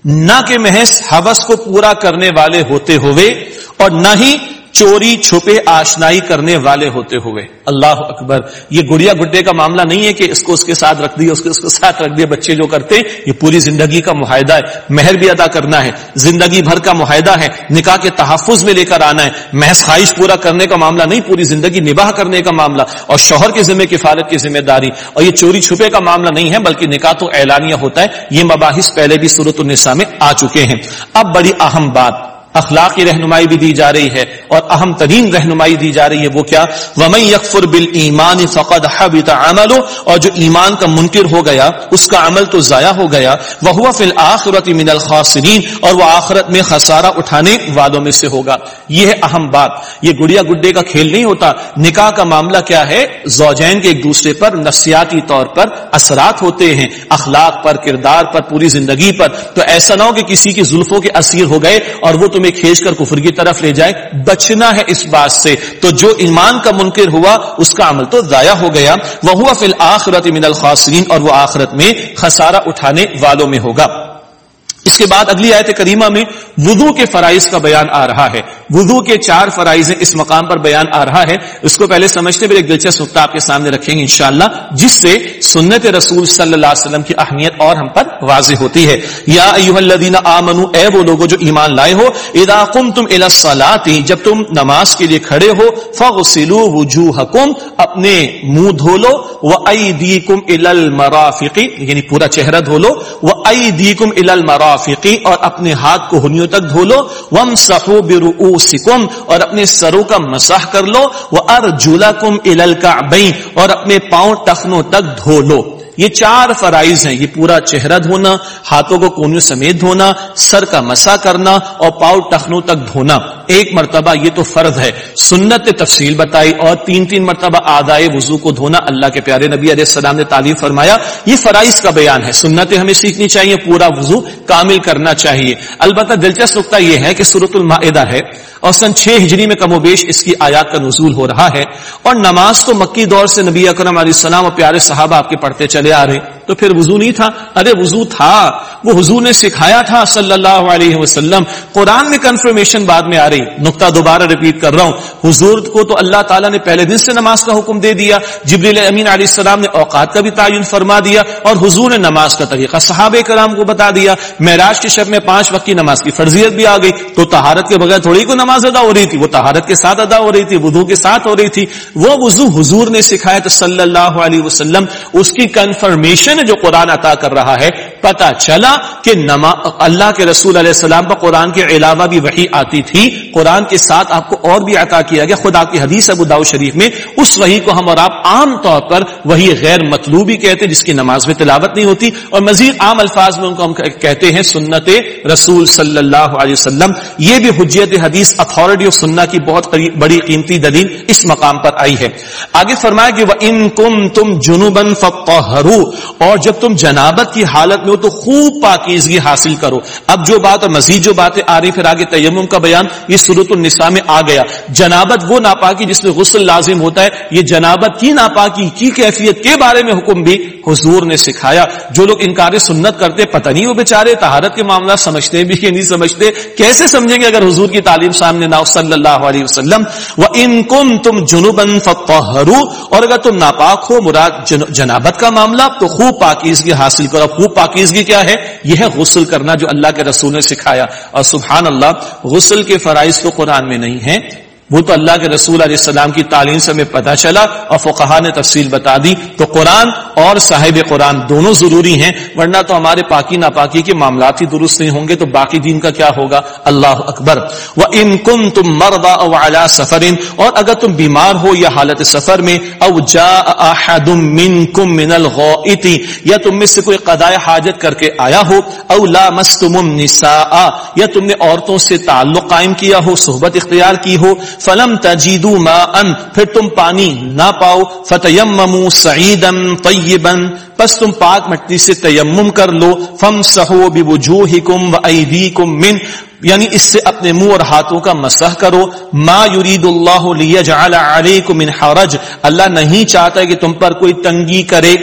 نہ کہ محض حوث کو پورا کرنے والے ہوتے ہوئے، اور نہ ہی چوری چھپے آشنائی کرنے والے ہوتے ہوئے۔ اللہ اکبر۔ یہ گڑیا گڈے کا معاملہ نہیں ہے کہ اس کو اس کے ساتھ رکھ دیا، اس کو اس کے ساتھ رکھ دیا۔ بچے جو کرتے یہ پوری زندگی کا معاہدہ ہے۔ مہر بھی ادا کرنا ہے۔ زندگی بھر کا معاہدہ ہے۔ نکاح کے تحفظ میں لے کر آنا ہے۔ محض خواہش پورا کرنے کا معاملہ نہیں، پوری زندگی نباہ کرنے کا معاملہ۔ اور شوہر کے ذمہ، کفالت کی ذمہ داری۔ اور یہ چوری چھپے کا معاملہ نہیں ہے، بلکہ نکاح تو اعلانیہ ہوتا ہے۔ یہ مباحث پہلے بھی صورت النساء میں آ چکے ہیں۔ اب بڑی اہم بات۔ اخلاقی رہنمائی بھی دی جا رہی ہے۔ اور اہم ترین رہنمائی دی جا رہی ہے وہ کیا؟ ومن یکفر بالایمان فقد حبط عمله۔ اور جو ایمان کا منکر ہو گیا، اس کا عمل تو ضائع ہو گیا۔ وهو فی الاخرۃ من الخاسرین اور وہ آخرت میں خسارہ اٹھانے والوں میں سے ہوگا۔ یہ ہے اہم بات۔ یہ گڑیا گڈے کا کھیل نہیں ہوتا۔ نکاح کا معاملہ کیا ہے؟ زوجین کے ایک دوسرے پر نفسیاتی طور پر اثرات ہوتے ہیں۔ اخلاق پر، کردار پر، پوری زندگی پر۔ تو ایسا نہ ہو کہ کسی کی زلفوں کے اسیر ہو گئے اور وہ تمہیں کھینچ کر کفر کی طرف لے جائے۔ بچنا ہے اس بات سے۔ تو جو ایمان کا منکر ہوا، اس کا عمل تو ضائع ہو گیا۔ وہ ہوا فی الآخرت من الخاسرین اور وہ آخرت میں خسارہ اٹھانے والوں میں ہوگا۔ اس کے بعد اگلی آیت کریمہ میں وضو کے فرائض کا بیان آ رہا ہے۔ وضو کے چار فرائض اس مقام پر بیان آ رہا ہے۔ اس کو پہلے سمجھتے ہوئے ایک دلچسپ نقطہ آپ کے سامنے رکھیں گے انشاءاللہ، جس سے سنت رسول صلی اللہ علیہ وسلم کی اہمیت اور ہم پر واضح ہوتی ہے۔ یا الذین اے وہ لوگو جو ایمان لائے ہو، اذا قمتم الى الصلاة جب تم نماز کے لیے کھڑے ہو فغسلوا وجوہکم، اپنے منہ دھو لو وایدیکم الى المرافق یعنی پورا چہرہ دھو لو وایدیکم الى المرافق اور اپنے ہاتھ کو ہنیوں تک دھو لو وامسحوا برؤوسکم، اور اپنے سروں کا مسح کر لو وہ ارجولا کم اور اپنے پاؤں ٹخنوں تک دھو لو۔ یہ چار فرائض ہیں، یہ پورا چہرہ دھونا، ہاتھوں کو کونوں سمیت دھونا، سر کا مسا کرنا اور پاؤ ٹخنوں تک دھونا۔ ایک مرتبہ یہ تو فرض ہے، سنت تفصیل بتائی اور تین تین مرتبہ آدائے وضو کو دھونا۔ اللہ کے پیارے نبی علیہ السلام نے تعلیم فرمایا، یہ فرائض کا بیان ہے۔ سنتیں ہمیں سیکھنی چاہیے، پورا وضو کامل کرنا چاہیے۔ البتہ دلچسپ نقطہ یہ ہے کہ سورت المائدہ ہے اور سن چھ ہجری میں کم و بیش اس کی آیات کا نزول ہو رہا ہے۔ اور نماز تو مکی دور سے نبی اکرم علیہ السلام اور پیارے صحابہ آپ کے پڑھتے چلے آ رہے تو پھر وضو نہیں تھا۔ ارے وضو تھا۔ وہ حضور نے سکھایا تھا صلی اللہ علیہ وسلم۔ قرآن میں کنفرمیشن بعد میں آ رہی۔ نقطہ دوبارہ ریپیٹ کر رہا ہوں۔ حضور کو تو اللہ تعالیٰ نے پہلے دن سے نماز کا حکم دے دیا۔ جبریل امین علیہ السلام نے اوقات کا بھی تعین فرما دیا اور حضور نے نماز کا طریقہ صحابہ کرام کو بتا دیا۔ معراج کے شب میں پانچ وقت کی نماز کی فرضیت بھی آ گئی۔ تو تہارت کے بغیر تھوڑی کو نماز ادا ہو رہی تھی۔ وہ تہارت کے ساتھ ادا ہو رہی تھی۔ وضو کے ساتھ ہو رہی تھی۔ وہ وضو حضور نے سکھایا تھا صلی اللہ علیہ وسلم۔ اس کی کنفرمیشن جو قرآن عطا کر رہا ہے پتا چلا کہ نما، اللہ کے رسول علیہ السلام پر قرآن کے علاوہ بھی وہی آتی تھی۔ قرآن کے ساتھ آپ کو اور بھی عطا کیا گیا۔ خدا کی حدیث ابو داؤ شریف میں اس وہی کو ہم اور آپ عام طور پر وہی غیر مطلوبی کہتے ہیں، جس کی نماز میں تلاوت نہیں ہوتی۔ اور مزید عام الفاظ میں ان کو ہم کہتے ہیں سنت رسول صلی اللہ علیہ وسلم۔ یہ بھی حجیت حدیث اتھارٹی آف سننا کی بہت بڑی قیمتی دلیل اس مقام پر آئی ہے۔ آگے فرمایا کہ وہ ان کم تم جنوبن اور جب تم جنابت کی حالت میں ہو تو خوب پاکیزگی حاصل کرو۔ اب جو بات اور مزید جو باتیں آ رہی پھر آگے تیمم کا بیان۔ یہ صورت النساء میں آ گیا۔ جنابت وہ ناپاکی جس میں غسل لازم ہوتا ہے، یہ جنابت کی ناپاکی، کی کیفیت کے بارے میں حکم بھی حضور نے سکھایا۔ جو لوگ انکار سنت کرتے، پتہ نہیں وہ بیچارے تہارت کے معاملہ سمجھتے بھی کہ نہیں سمجھتے۔ کیسے سمجھیں گے اگر حضور کی تعلیم سامنے نہ صلی اللہ علیہ وسلم۔ وہ ان کم تم جنوبن اور اگر تم ناپاک ہو، مراد جنابت کا معاملہ، تو خوب پاکیزگی حاصل کرو۔ خوب پاکیزگی کیا ہے؟ یہ ہے غسل کرنا جو اللہ کے رسول نے سکھایا۔ اور سبحان اللہ، غسل کے فرائض تو قرآن میں نہیں ہے وہ تو اللہ کے رسول علیہ السلام کی تعلیم سے ہمیں پتا چلا اور فقہ نے تفصیل بتا دی۔ تو قرآن اور صاحب قرآن دونوں ضروری ہیں، ورنہ تو ہمارے پاکی ناپاکی کے معاملات ہی درست نہیں ہوں گے، تو باقی دین کا کیا ہوگا؟ اللہ اکبر۔ وہ ان کم تم مردا اعلیٰ سفر، اور اگر تم بیمار ہو یا حالت سفر میں او جا من کم من الغیتی یا تم میں سے کوئی قدائے حاجت کر کے آیا ہو او لا مستم النساء، یا تم نے عورتوں سے تعلق قائم کیا ہو، صحبت اختیار کی ہو فلم تجیدو ما ان پھر تم پانی نہ پاؤ فتیممو سعیدا طیبا پس تم پاک مٹی سے تیمم کر لو فم بوجوہکم و ایدیکم من یعنی اس سے اپنے منہ اور ہاتھوں کا مسح کرو، ما یرید اللہ لیجعل علیکم من حرج، اللہ نہیں چاہتا کہ تم پر کوئی تنگی کرے۔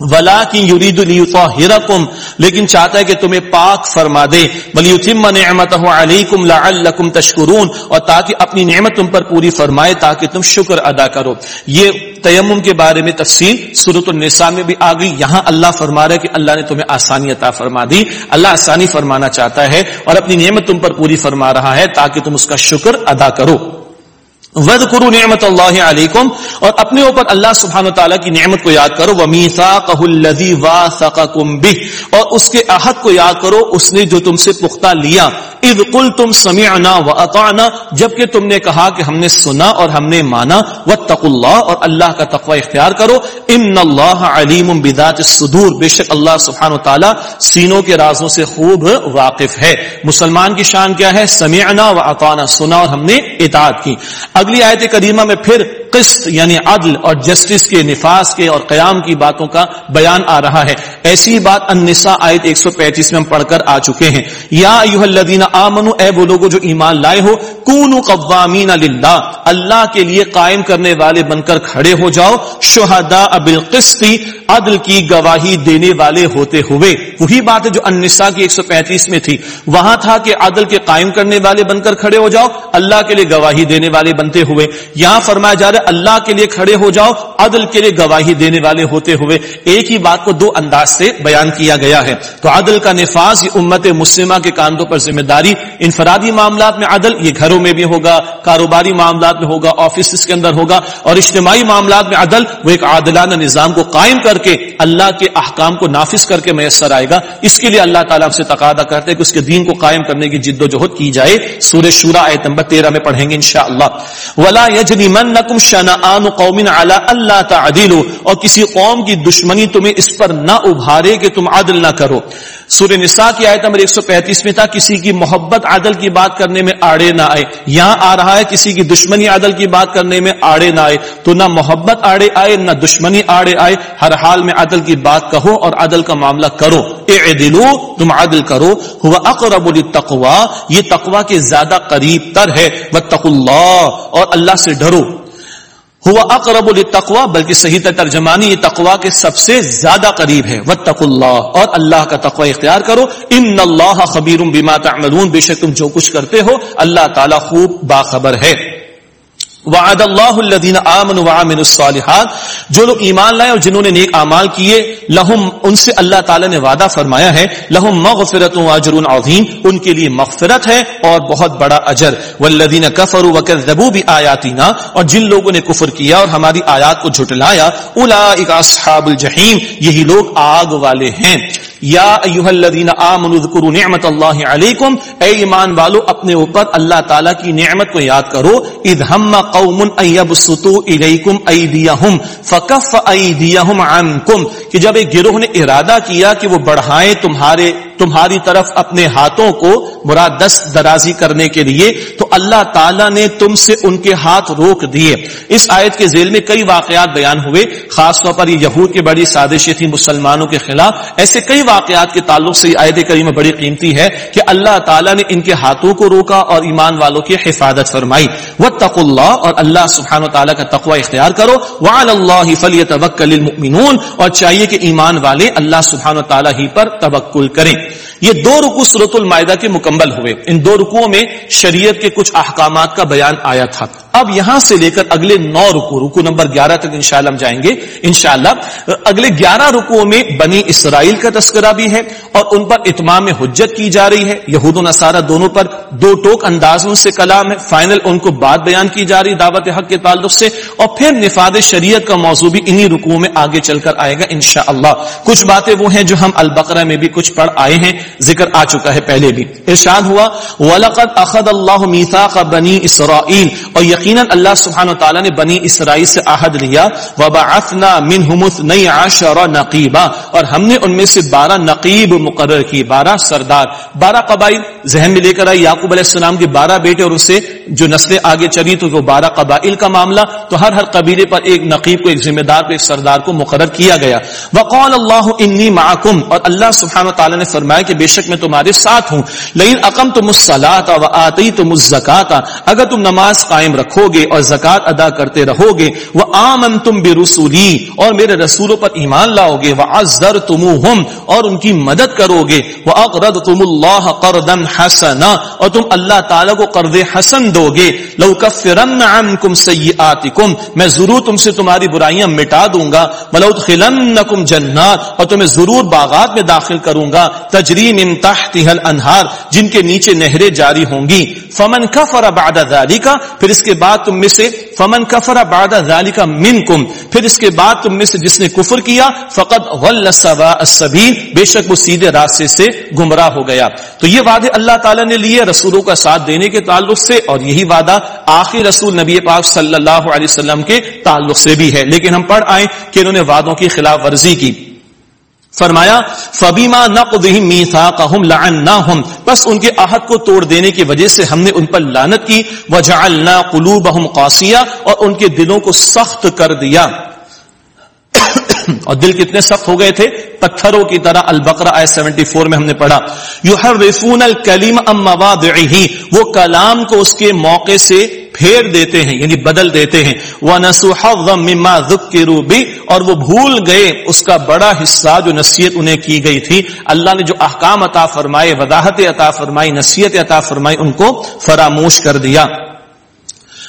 ولا کی یرید لیطہرکم لیکن چاہتا ہے کہ تمہیں پاک فرما دے۔ ولیتم نعمتہ علیکم لعلکم تشکرون اور تاکہ اپنی نعمت تم پر پوری فرمائے، تاکہ تم شکر ادا کرو۔ یہ تیمم کے بارے میں تفصیل سورۃ النساء میں بھی آ گئی۔ یہاں اللہ فرما رہا ہے کہ اللہ نے تمہیں آسانی عطا فرما دی۔ اللہ آسانی فرمانا چاہتا ہے اور اپنی نعمت تم پر پوری فرما رہا ہے، تاکہ تم اس کا شکر ادا کرو۔ ود کرو نعمت اللہ علیکم اور اپنے اوپر اللہ سبحان و تعالیٰ کی نعمت کو یاد کرو ومیسا کہ اور اس کے عہد کو یاد کرو، اس نے جو تم سے پختہ لیا۔ اذ قل تم سمعنا و اطعنا جبکہ تم نے کہا کہ ہم نے سنا اور ہم نے مانا۔ واتق اللہ اور اللہ کا تقوی اختیار کرو۔ ان اللہ علیم بذات الصدور۔ بے شک اللہ سبحانہ و تعالی سینوں کے رازوں سے خوب واقف ہے۔ مسلمان کی شان کیا ہے؟ سمعنا و اطعنا سنا اور ہم نے اطاعت کی۔ اگلی آیت کریمہ میں پھر قسط یعنی عدل اور جسٹس کے نفاذ کے اور قیام کی باتوں کا بیان آ رہا ہے۔ ایسی بات النساء آیت 135 میں ہم پڑھ کر آ چکے ہیں۔ یا ایوہ الذین آمنو، اے وہ لوگو جو ایمان لائے ہو، کونو قوامین للہ، اللہ کے لیے قائم کرنے والے بن کر کھڑے ہو جاؤ، شہداء بالقسط، عدل کی گواہی دینے والے ہوتے ہوئے۔ وہی بات ہے جو النساء کی 135 میں تھی۔ وہاں تھا کہ عدل کے قائم کرنے والے بن کر کھڑے ہو جاؤ، اللہ کے لیے گواہی دینے والے بنتے ہوئے۔ یہاں فرمایا جا رہا ہے اللہ کے لیے کھڑے ہو جاؤ، عدل کے لیے گواہی دینے والے ہوتے ہوئے ایک ہی بات کو دو انداز سے بیان کیا گیا ہے۔ تو عدل کا نفاذ، یہ امت مسلمہ کے کاندھوں پر ذمہ داری، انفرادی معاملات میں عدل، یہ گھروں میں بھی ہوگا، کاروباری معاملات میں ہوگا آفس کے اندر ہوگا، اور اجتماعی معاملات میں عدل، وہ ایک عادلانہ نظام کو قائم کر کے اللہ کے احکام کو نافذ کر کے میسر آئے گا۔ اس کے لیے اللہ تعالیٰ سے تقاضا کرتے کہ اس کے دین کو قائم کرنے کی جد و جہد کی جائے۔ سورہ شورا آیت نمبر تیرہ میں پڑھیں گے انشاءاللہ۔ ولا یجرمنکم شنآن قوم علی اللہ تعدلوا اور کسی قوم کی دشمنی تمہیں اس پر نہ ابھارے کہ تم عدل نہ کرو۔ سورہ نساء کی آیت نمبر 135 میں تھا، کسی کی محبت عدل کی بات کرنے میں آڑے نہ آئے۔ یہاں آ رہا ہے، کسی کی دشمنی عدل کی بات کرنے میں آڑے نہ آئے۔ تو نہ محبت آڑے آئے، نہ دشمنی آڑے آئے۔ ہر حال میں عدل کی بات کہو اور عدل کا معاملہ کرو۔ اعدلو، تم عدل کرو۔ ہوا اقرب للتقوی، یہ تقوی کے زیادہ قریب تر ہے۔ واتقوا اللہ، اور اللہ سے ڈرو۔ ہوا اقرب التقوا بلکہ صحیح ترجمانی یہ تقوا کے سب سے زیادہ قریب ہے۔ وتق اللہ اور اللہ کا تقوی اختیار کرو۔ ان اللہ خبیر بما تعملون، بے شک تم جو کچھ کرتے ہو، اللہ تعالیٰ خوب باخبر ہے۔ وعد اللہ الذین آمنوا وعملوا الصالحات، جو لوگ ایمان لائے اور جنہوں نے نیک اعمال کیے، لہم ان سے اللہ تعالی نے وعدہ فرمایا ہے، لہم مغفرت و اجر عظیم، ان کے لیے مغفرت ہے اور بہت بڑا اجر۔ والذین کفروا وکذبوا بآیاتنا، اور جن لوگوں نے کفر کیا اور ہماری آیات کو جھٹلایا اولئک اصحاب الجحیم، یہی لوگ آگ والے ہیں۔ یا ایوہ الذین آمنوا ذکروا نعمت اللہ علیکم، اے ایمان والو، اپنے اوپر اللہ تعالیٰ کی نعمت کو یاد کرو۔ اذ ہم قوم ان یبسطو الیکم ایدیہم، فکف ایدیہم عنکم۔ کہ جب ایک گروہ نے ارادہ کیا کہ وہ بڑھائیں تمہارے تمہاری طرف اپنے ہاتھوں کو مراد دست درازی کرنے کے لیے، تو اللہ تعالیٰ نے تم سے ان کے ہاتھ روک دیے۔ اس آیت کے ذیل میں کئی واقعات بیان ہوئے، خاص طور پر یہ یہود کی بڑی سازشیں تھیں مسلمانوں کے خلاف۔ ایسے کئی واقعات کے تعلق سے یہ آیت کریمہ بڑی قیمتی ہے کہ اللہ تعالیٰ نے ان کے ہاتھوں کو روکا اور ایمان والوں کی حفاظت فرمائی۔ وہ تق اللہ اور اللہ سبحانہ و تعالیٰ کا تقوی اختیار کرو۔ وعلی اللہ فلیتوکل المؤمنون اور چاہیے کہ ایمان والے اللہ سبحانہ و تعالیٰ ہی پر توکل کریں۔ یہ دو رکو صورت المائدہ کے مکمل ہوئے۔ ان دو رکوؤں میں شریعت کے کچھ احکامات کا بیان آیا تھا۔ اب یہاں سے لے کر اگلے نو رکو رکو نمبر گیارہ تک انشاءاللہ ہم جائیں گے۔ انشاءاللہ، اگلے گیارہ رکوؤں میں بنی اسرائیل کا تذکرہ بھی ہے اور ان پر اتمام حجت کی جا رہی ہے۔ یہود و نصارہ دونوں پر دو ٹوک اندازوں سے کلام ہے۔ فائنل ان کو بات بیان کی جا رہی دعوت حق کے تعلق سے۔ اور پھر نفاد شریعت کا موضوع بھی انہی رکوؤں میں آگے چل کر آئے گا انشاءاللہ۔ کچھ باتیں وہ ہیں جو ہم البقرہ میں بھی کچھ پڑھ آئے ہیں، ذکر آ چکا ہے پہلے بھی۔ ارشاد ہوا، وَلَقَدْ أَخَذَ اللَّهُ مِيثَاقَ بَنِي إِسْرَائِيل۔ اور یقیناً اللہ سبحانہ تعالیٰ نے بنی اسرائیل سے عہد لیا۔ وَبَعَثْنَا مِنْهُمُ اثْنَيْ عَشَرَ نَقِيبًا۔ اور ہم نے ان میں سے بارہ نقیب مقرر کی بارہ سردار۔ بارہ قبائل ذہن میں لے کر آئی یعقوب علیہ السلام کے بارہ بیٹے اور اس سے جو نسلیں آگے چلی تو وہ بارہ قبائل کا معاملہ۔ تو ہر ہر قبیلے پر ایک نقیب کو، ایک ذمہ دار کو، ایک سردار کو مقرر کیا گیا۔ وقال اللہ انی معکم اور اللہ سبحانہ تعالیٰ نے فرمایا فرمایا کہ بے شک میں تمہارے ساتھ ہوں۔ لیکن اقم تم مسلاتا و آتی تم اگر تم نماز قائم رکھو گے اور زکات ادا کرتے رہو گے وہ آمن تم بے رسولی اور میرے رسولوں پر ایمان لاؤ گے وہ ازر تم اور ان کی مدد کرو گے وہ اقرد تم اللہ قردن حسنا، اور تم اللہ تعالیٰ کو قرض حسن دو گے لو کفرن عنکم سیئاتکم، میں ضرور تم سے تمہاری برائیاں مٹا دوں گا۔ ولو ادخلنکم جنات، اور تمہیں ضرور باغات میں داخل کروں گا۔ تجری من تحتها الانہار، جن کے نیچے نہریں جاری ہوں گی۔ فمن کفر بعد ذالک پھر اس کے بعد تم میں سے فمن کفر بعد ذالک منکم، پھر اس کے بعد تم میں سے جس نے کفر کیا فقط غل السبیل بے شک وہ سیدھے راستے سے گمراہ ہو گیا۔ تو یہ وعدے اللہ تعالیٰ نے لیے رسولوں کا ساتھ دینے کے تعلق سے، اور یہی وعدہ آخری رسول نبی پاک صلی اللہ علیہ وسلم کے تعلق سے بھی ہے۔ لیکن ہم پڑھ آئے کہ انہوں نے وعدوں کی خلاف ورزی کی۔ فرمایا فبیما نقضهم میثاقهم لعناهم۔ بس ان کے عہد کو توڑ دینے کی وجہ سے ہم نے ان پر لعنت کی۔ وجعلنا قلوبهم قاسیہ اور ان کے دلوں کو سخت کر دیا۔ اور دل کتنے سخت ہو گئے تھے؟ پتھروں کی طرح البقرہ آئے سیونٹی فور میں ہم نے پڑھا۔ یو ہر ریفون الکلیم وہ کلام کو اس کے موقع سے پھیر دیتے ہیں یعنی بدل دیتے ہیں۔ وہ نسوح مما روبی اور وہ بھول گئے، اس کا بڑا حصہ جو نصیحت انہیں کی گئی تھی۔ اللہ نے جو احکام عطا فرمائے وضاحت عطا فرمائی نصیحت عطا فرمائی، ان کو فراموش کر دیا۔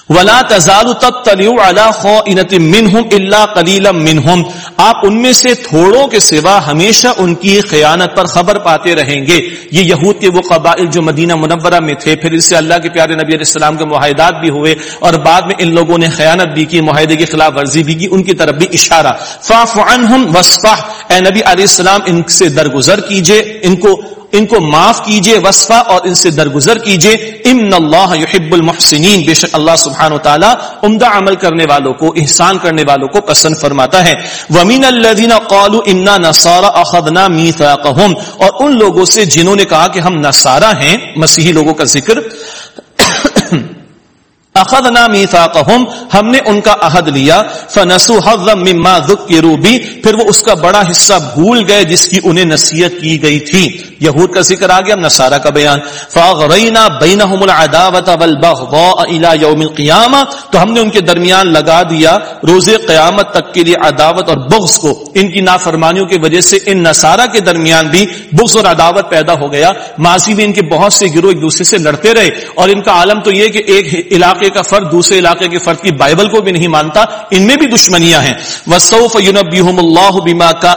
ولا تزال تطلع على خائنۃ منهم الا قليلا منهم۔ آپ ان میں سے تھوڑوں کے سوا ہمیشہ ان کی خیانت پر خبر پاتے رہیں گے۔ یہ یہود کے وہ قبائل جو مدینہ منورہ میں تھے، پھر اس سے اللہ کے پیارے نبی علیہ السلام کے معاہدات بھی ہوئے اور بعد میں ان لوگوں نے خیانت بھی کی، معاہدے کی خلاف ورزی بھی کی، ان کی طرف بھی اشارہ۔ فاعف عنهم واصفح اے نبی علیہ السلام، ان سے درگزر کیجیے، ان کو ان کو معاف کیجیے، وصفہ اور ان سے درگزر کیجیے۔ امن اللہ یحب المحسنین، بے شک اللہ سبحانہ و تعالیٰ عمدہ عمل کرنے والوں کو، احسان کرنے والوں کو پسند فرماتا ہے۔ ومن الذين قالوا اننا نصارى اخذنا ميثاقهم۔ اور ان لوگوں سے جنہوں نے کہا کہ ہم نصارہ ہیں، مسیحی لوگوں کا ذکر اخذنا میثاقهم ہم نے ان کا عہد لیا فنسوا حظا مما ذکروا به پھر وہ اس کا بڑا حصہ بھول گئے جس کی انہیں نصیحت کی گئی تھی۔ یہود کا ذکر آ گیا نصارہ کا بیان۔ فاغرینا بینهم العداوه والبغضاء الى يوم القيامه تو ہم نے ان کے درمیان لگا دیا روز قیامت تک کے لیے عداوت اور بغض کو۔ ان کی نافرمانیوں کی وجہ سے ان نصارہ کے درمیان بھی بغض اور عداوت پیدا ہو گیا۔ ماضی میں ان کے بہت سے گروہ ایک دوسرے سے لڑتے رہے۔ اور ان کا عالم تو یہ کہ ایک علاقے کا فرد دوسرے علاقے کے فرد کی بائبل کو بھی نہیں مانتا، ان میں بھی دشمنیاں ہیں۔ وسوف یونبیہم اللہ بما کا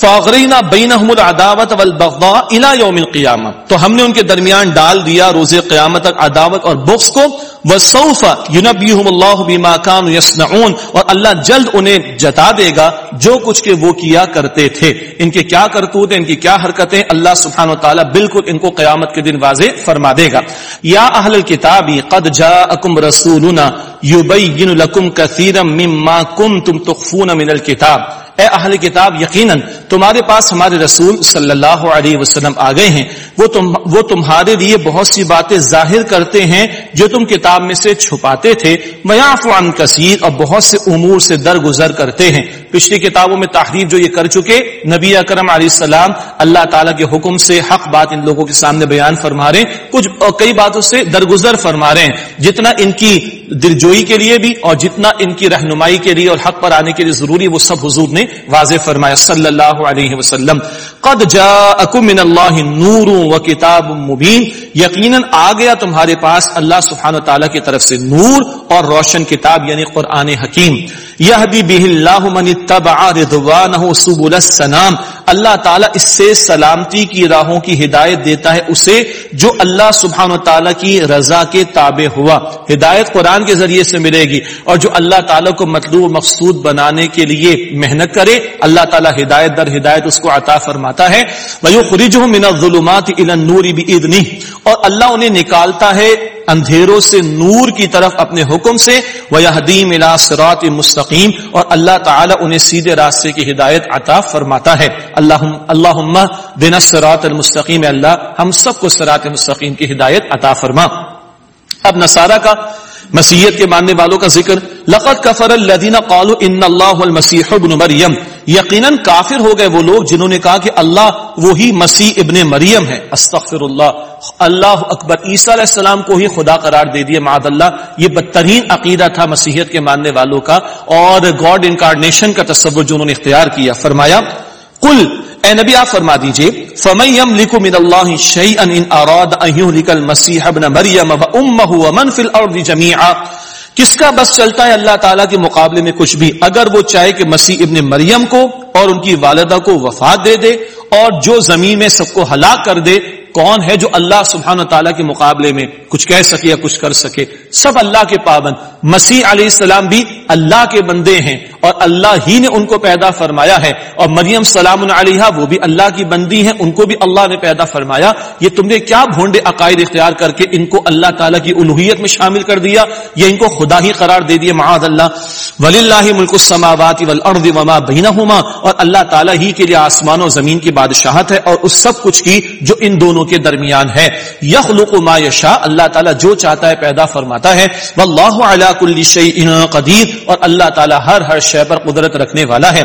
فاغرینا بینہم العداوت والبغضاء الى یوم القیامہ۔ تو ہم نے ان کے درمیان ڈال دیا روز قیامت تک عداوت اور بغض کو۔ وسوف ينبئهم الله بما كانوا يصنعون اور اللہ جلد انہیں جتا دے گا۔ جو کچھ کے وہ کیا کرتے تھے۔ ان کے کیا کرتوت ہیں؟ ان کی کیا حرکتیں؟ اللہ سبحانہ و تعالی بالکل ان کو قیامت کے دن واضح فرما دے گا۔ یا اہل الكتاب قد جاءکم رسولنا يبين لكم كثيرا مما كنتم تخفون من الكتاب اے اہل کتاب، یقیناً تمہارے پاس ہمارے رسول صلی اللہ علیہ وسلم آ گئے ہیں۔ وہ تم وہ تمہارے لیے بہت سی باتیں ظاہر کرتے ہیں جو تم کتاب میں سے چھپاتے تھے۔ میاف عن کثیر اور بہت سے امور سے درگزر کرتے ہیں۔ پچھلی کتابوں میں تحریر جو یہ کر چکے، نبی اکرم علیہ السلام اللہ تعالیٰ کے حکم سے حق بات ان لوگوں کے سامنے بیان فرما رہے ہیں۔ کچھ کئی باتوں سے درگزر فرما رہے ہیں۔ جتنا ان کی دلجوئی کے لیے بھی اور جتنا ان کی رہنمائی کے لیے اور حق پر آنے کے لیے ضروری، وہ سب حضور نے واضح فرمایا۔ صلی اللہ علیہ وسلم۔ قد جاءکم من اللہ نور و کتاب مبین۔ یقیناً آ گیا تمہارے پاس اللہ سبحانہ تعالیٰ کی طرف سے نور اور روشن کتاب یعنی قرآن حکیم۔ یہدی بہ اللہ من اتبع رضوانہ سبل السلام۔ اللہ تعالیٰ اس سے سلامتی کی راہوں کی ہدایت دیتا ہے، اسے جو اللہ سبحانہ و تعالیٰ کی رضا کے تابع ہوا۔ ہدایت قرآن قرآن کے ذریعے سے ملے گی اور جو اللہ تعالیٰ کو مطلوب مقصود بنانے کے لیے محنت کرے، اللہ تعالیٰ ہدایت در ہدایت اس کو عطا فرماتا ہے۔ وَيُخْرِجُهُ مِنَ الظُّلُمَاتِ إِلَى النُّورِ بِإِذْنِهِ۔ اور اللہ انہیں نکالتا ہے اندھیروں سے نور کی طرف اپنے حکم سے۔ وہ حدیم سرات مستقیم اور اللہ تعالیٰ انہیں سیدھے راستے کی ہدایت عطا فرماتا ہے۔ اللہ اللہ دن سرات المستقیم اللہ ہم سب کو سرات مستقیم کی ہدایت عطا فرما۔ اب نصارہ کا مسیحیت کے ماننے والوں کا ذکر، لقد کفر الذین قالوا ان اللہ المسیح ابن مریم۔ یقیناً کافر ہو گئے وہ لوگ جنہوں نے کہا کہ اللہ وہی مسیح ابن مریم ہے۔ استغفر اللہ اللہ اکبر، عیسیٰ علیہ السلام کو ہی خدا قرار دے دیا معد اللہ۔ یہ بدترین عقیدہ تھا مسیحیت کے ماننے والوں کا۔ اور گاڈ انکارنیشن کا تصور جو انہوں نے اختیار کیا، فرمایا کل اے نبی، آپ فرما دیجیے، فَمَن يَمْلِكُ مِنَ اللَّهِ شَيْئًا إِنْ أَرَادَ أَن يُهْلِكَ الْمَسِيحَ ابْنَ مَرْيَمَ وَأُمَّهُ وَمَن فِي الْأَرْضِ جَمِيعًا کس کا بس چلتا ہے اللہ تعالیٰ کے مقابلے میں کچھ بھی، اگر وہ چاہے کہ مسیح ابن مریم کو اور ان کی والدہ کو وفات دے دے، اور جو زمین میں سب کو ہلاک کر دے، کون ہے جو اللہ سبحانہ تعالیٰ کے مقابلے میں کچھ کہہ سکے یا کچھ کر سکے؟ سب اللہ کے پابند۔ مسیح علیہ السلام بھی اللہ کے بندے ہیں۔ اور اللہ ہی نے ان کو پیدا فرمایا ہے اور مریم سلام علیہ وہ بھی اللہ کی بندی ہیں، ان کو بھی اللہ نے پیدا فرمایا۔ یہ تم نے کیا بھونڈے عقائد اختیار کر کے ان کو اللہ تعالیٰ کی الوحیت میں شامل کر دیا؟ یا ان کو خدا ہی قرار دے دیا معاذ اللہ۔ ولی اللہ ملک السماوات والارض وما بینہما اور اللہ تعالیٰ ہی کے لیے آسمان و زمین کی بادشاہت ہے اور اس سب کچھ کی جو ان دونوں کے درمیان ہے۔ یخلق ما یشاء، اللہ تعالیٰ جو چاہتا ہے پیدا فرماتا ہے۔ واللہ علی کل شیء قدیر۔ اور اللہ تعالیٰ ہر ہر شے شے پر قدرت رکھنے والا ہے۔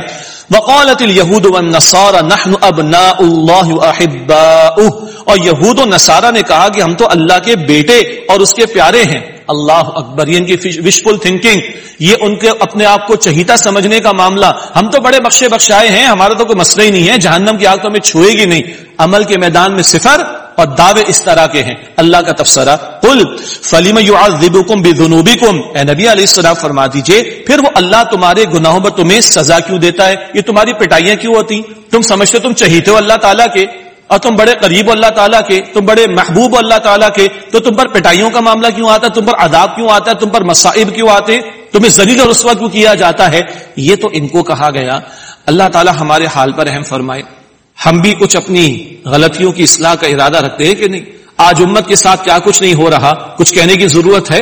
وقالت اليهود والنصارى، نحن ابناء الله واحباؤه اور یہود و نصارہ نے کہا کہ ہم تو اللہ کے بیٹے اور اس کے پیارے ہیں۔ اللہ اکبر، یہ ان کی وشفل تھنکنگ یہ ان کے اپنے آپ کو چہیتا سمجھنے کا معاملہ۔ ہم تو بڑے بخشے بخشائے ہیں، ہمارا تو کوئی مسئلہ ہی نہیں ہے، جہنم کی آگ تو ہمیں چھوئے گی نہیں۔ عمل کے میدان میں صفر اور دعوے اس طرح کے ہیں۔ اللہ کا تبصرہ۔ قل فلیم یعذبکم بذنوبکم اے نبی علیہ السلام فرما دیجیے، پھر وہ اللہ تمہارے گناہوں پر تمہیں سزا کیوں دیتا ہے؟ یہ تمہاری پٹائیاں کیوں ہوتی؟ تم سمجھتے تم چہیتے ہو اللہ تعالیٰ کے، اور تم بڑے قریب اللہ تعالیٰ کے، تم بڑے محبوب اللہ تعالیٰ کے، تو تم پر پٹائیوں کا معاملہ کیوں آتا؟ ہے تم پر عذاب کیوں آتا؟ ہے تم پر مصائب کیوں آتے؟ تمہیں زلیل اور رسوا کیوں کیا جاتا ہے؟ یہ تو ان کو کہا گیا۔ اللہ تعالیٰ ہمارے حال پر اہم فرمائے۔ ہم بھی کچھ اپنی غلطیوں کی اصلاح کا ارادہ رکھتے ہیں کہ نہیں؟ آج امت کے ساتھ کیا کچھ نہیں ہو رہا؟ کچھ کہنے کی ضرورت ہے؟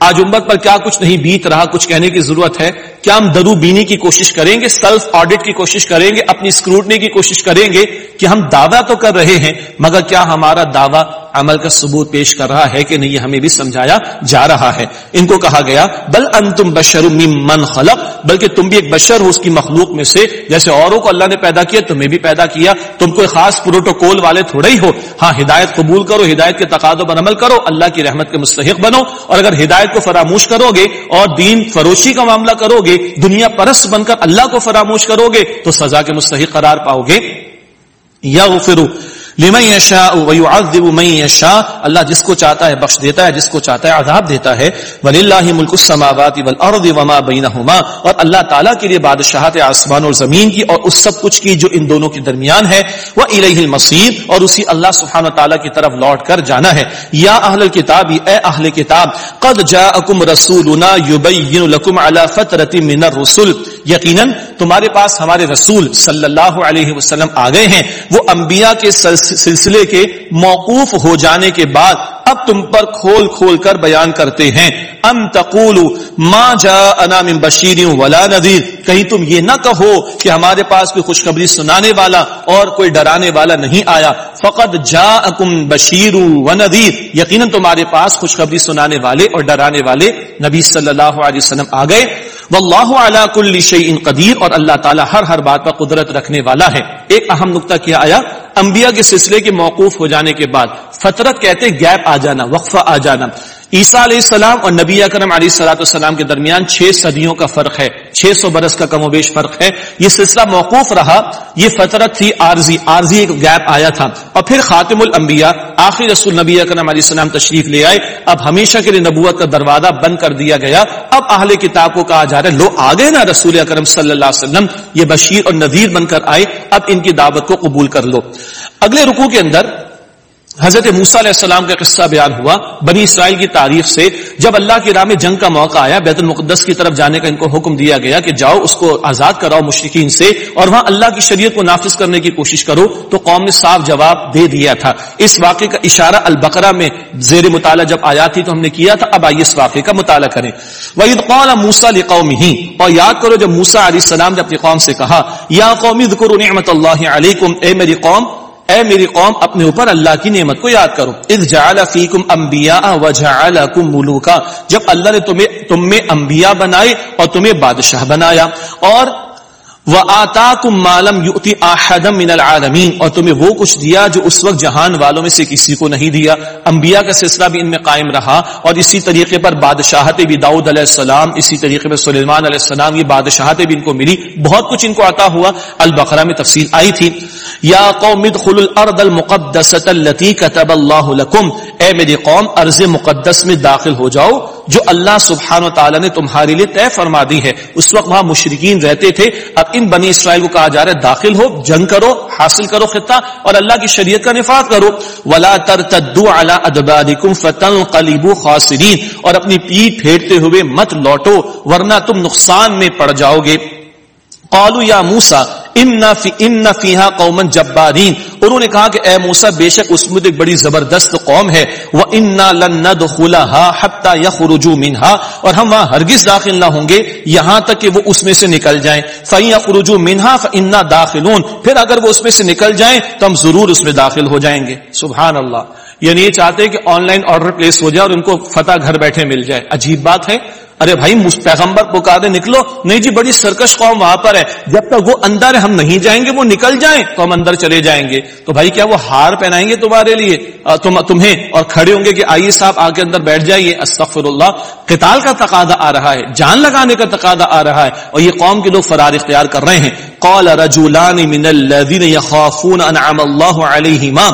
آج امت پر کیا کچھ نہیں بیت رہا؟ کچھ کہنے کی ضرورت ہے؟ کیا ہم درو بینی کی کوشش کریں گے؟ سیلف آڈٹ کی کوشش کریں گے؟ اپنی اسکروٹنی کی کوشش کریں گے کہ ہم دعویٰ تو کر رہے ہیں، مگر کیا ہمارا دعویٰ عمل کا ثبوت پیش کر رہا ہے کہ نہیں یہ ہمیں بھی سمجھایا جا رہا ہے۔ ان کو کہا گیا، بل انتم بشر من خلق، بلکہ تم بھی ایک بشر ہو اس کی مخلوق میں سے۔ جیسے اوروں کو اللہ نے پیدا کیا، تمہیں بھی پیدا کیا۔ تم کوئی خاص پروٹوکول والے تھوڑے ہی ہو۔ ہاں ہدایت قبول کرو، ہدایت کے تقاضوں پر عمل کرو، اللہ کی رحمت کے مستحق بنو۔ اور اگر ہدایت کو فراموش کرو گے اور دین فروشی کا معاملہ کرو گے، دنیا پرست بن کر اللہ کو فراموش کرو گے، تو سزا کے مستحق قرار پاؤ گے۔ یا فرو لمن يشاء ويعذب من يشاء اللہ جس کو چاہتا ہے بخش دیتا ہے، جس کو چاہتا ہے عذاب دیتا ہے وللہ ملک السماوات والارض وما بینہما اور اللہ تعالی کے لیے بادشاہت آسمان اور زمین کی اور اس سب کچھ کی جو ان دونوں کے درمیان ہے۔ وہ الیہ المصیر اور اسی اللہ سبحانہ تعالی کی طرف لوٹ کر جانا ہے۔ یا اہل الكتاب اے اہل کتاب، قد جاءکم رسولنا یبین لکم علی فترۃ من الرسل۔ یقینا تمہارے پاس ہمارے رسول صلی اللہ علیہ وسلم آ گئے ہیں۔ وہ انبیاء کے سلسلے کے موقوف ہو جانے کے بعد اب تم پر کھول کھول کر بیان کرتے ہیں۔ ام تقول ما جاء انا من بشیر ولا نذیر۔ کہیں تم یہ نہ کہو کہ ہمارے پاس کوئی خوشخبری سنانے والا اور کوئی ڈرانے والا نہیں آیا۔ فقط جاءکم بشیر و نذیر۔ یقینا تمہارے پاس خوشخبری سنانے والے اور ڈرانے والے نبی صلی اللہ علیہ وسلم آ گئے۔ واللہ علی کل شیء قدیر اور اللہ تعالی ہر ہر بات پر قدرت رکھنے والا ہے۔ ایک اہم نقطہ کیا آیا؟ انبیاء کے سلسلے کے موقوف ہو جانے کے بعد فطرت کہتے گیپ آ جانا، وقفہ آ جانا۔ عیسیٰ علیہ السلام اور نبی اکرم علیہ صلاح السلام کے درمیان چھ صدیوں کا فرق ہے۔ چھ سو برس کا کم و بیش فرق ہے۔ یہ سلسلہ موقوف رہا۔ یہ فطرت تھی عارضی۔ عارضی ایک گیپ آیا تھا۔ اور پھر خاتم الانبیاء آخری رسول نبی اکرم علیہ السلام تشریف لے آئے۔ اب ہمیشہ کے لیے نبوت کا دروازہ بند کر دیا گیا۔ اب اہل کتاب کو کہا جا رہا ہے، لو آگے نا رسول اکرم صلی اللہ علیہ وسلم یہ بشیر اور نذیر بن کر آئے۔ اب ان کی دعوت کو قبول کر لو۔ اگلے رکوع کے اندر حضرت موسا علیہ السلام کا قصہ بیان ہوا، بنی اسرائیل کی تاریخ سے جب اللہ کی راہ میں جنگ کا موقع آیا، بیت المقدس کی طرف جانے کا ان کو حکم دیا گیا کہ جاؤ، اس کو آزاد کراؤ مشرقین سے اور وہاں اللہ کی شریعت کو نافذ کرنے کی کوشش کرو، تو قوم نے صاف جواب دے دیا تھا۔ اس واقعے کا اشارہ البقرہ میں زیر مطالعہ جب آیا تھی، تو ہم نے کیا تھا۔ اب آئیے اس واقعے کا مطالعہ کریں۔ وعید قول موسا قوم ہی اور یاد کرو جب موسا علیہ السلام نے اپنی قوم سے کہا، یا قومی نعمت اللہ علیکم، اے میری قوم اے میری قوم، اپنے اوپر اللہ کی نعمت کو یاد کرو۔ اذ جعل فیکم انبیاء وجعلکم ملوکا۔ جب اللہ نے تمہیں، تم میں انبیاء بنائے اور تمہیں بادشاہ بنایا اور وہ آتا کم مالم یوتی آحدم من العالمین، اور تمہیں وہ کچھ دیا جو اس وقت جہان والوں میں سے کسی کو نہیں دیا۔ انبیاء کا سلسلہ بھی ان میں قائم رہا، اور اسی طریقے پر بادشاہت بھی، داؤد علیہ السلام، اسی طریقے پر سلیمان علیہ السلام، یہ بادشاہت بھی ان کو ملی۔ بہت کچھ ان کو عطا ہوا۔ البقرہ میں تفصیل آئی تھی۔ یا قوم ادخلوا الارض المقدسة التي كتب الله لكم اے میری قوم ارض مقدس میں داخل ہو جاؤ۔ جو اللہ سبحانہ و تعالی نے تمہارے لیے طے فرما دی ہے اس وقت وہاں مشرقین رہتے تھے۔ اب ان بنی اسرائیل کو کہا جا رہا ہے، داخل ہو، جنگ کرو، حاصل کرو خطہ اور اللہ کی شریعت کا نفاذ کرو۔ ولا ترتدوا على ادباركم فتنقلبوا خاسرین اور اپنی پیٹ پھیرتے ہوئے مت لوٹو، ورنہ تم نقصان میں پڑ جاؤ گے۔ قالوا یا موسا ان فیہا قومن جبارین انہوں نے کہا کہ اے موسا بے شک اس میں ایک بڑی زبردست قوم ہے۔ وہ انا لن ندخلها حتى يخرجوا منها۔ اور ہم وہاں ہرگز داخل نہ ہوں گے، یہاں تک کہ وہ اس میں سے نکل جائیں۔ فَإِن يَخْرُجُوا مِنْهَا فَإِنَّا دَاخِلُونَ۔ پھر اگر وہ اس میں سے نکل جائیں، تو ہم ضرور اس میں داخل ہو جائیں گے۔ سبحان اللہ یعنی یہ چاہتے ہیں کہ آن لائن آرڈر پلیس ہو جائے اور ان کو فتح گھر بیٹھے مل جائے۔ عجیب بات ہے۔ ارے بھائی پیغمبر پکارے نکلو۔ نہیں جی بڑی سرکش قوم وہاں پر ہے۔ جب تک وہ اندر ہم نہیں جائیں گے، وہ نکل جائیں تو ہم اندر چلے جائیں گے۔ تو بھائی، کیا وہ ہار پہنائیں گے تمہارے لیے؟ تم، تمہیں اور کھڑے ہوں گے کہ آئیے صاحب آ کے اندر بیٹھ جائیے۔ استغفر اللہ قتال کا تقاضا آ رہا ہے، جان لگانے کا تقاضا آ رہا ہے۔ اور یہ قوم کے لوگ فرار اختیار کر رہے ہیں۔ قال رجولان من الذين يخافون انعم الله عليهما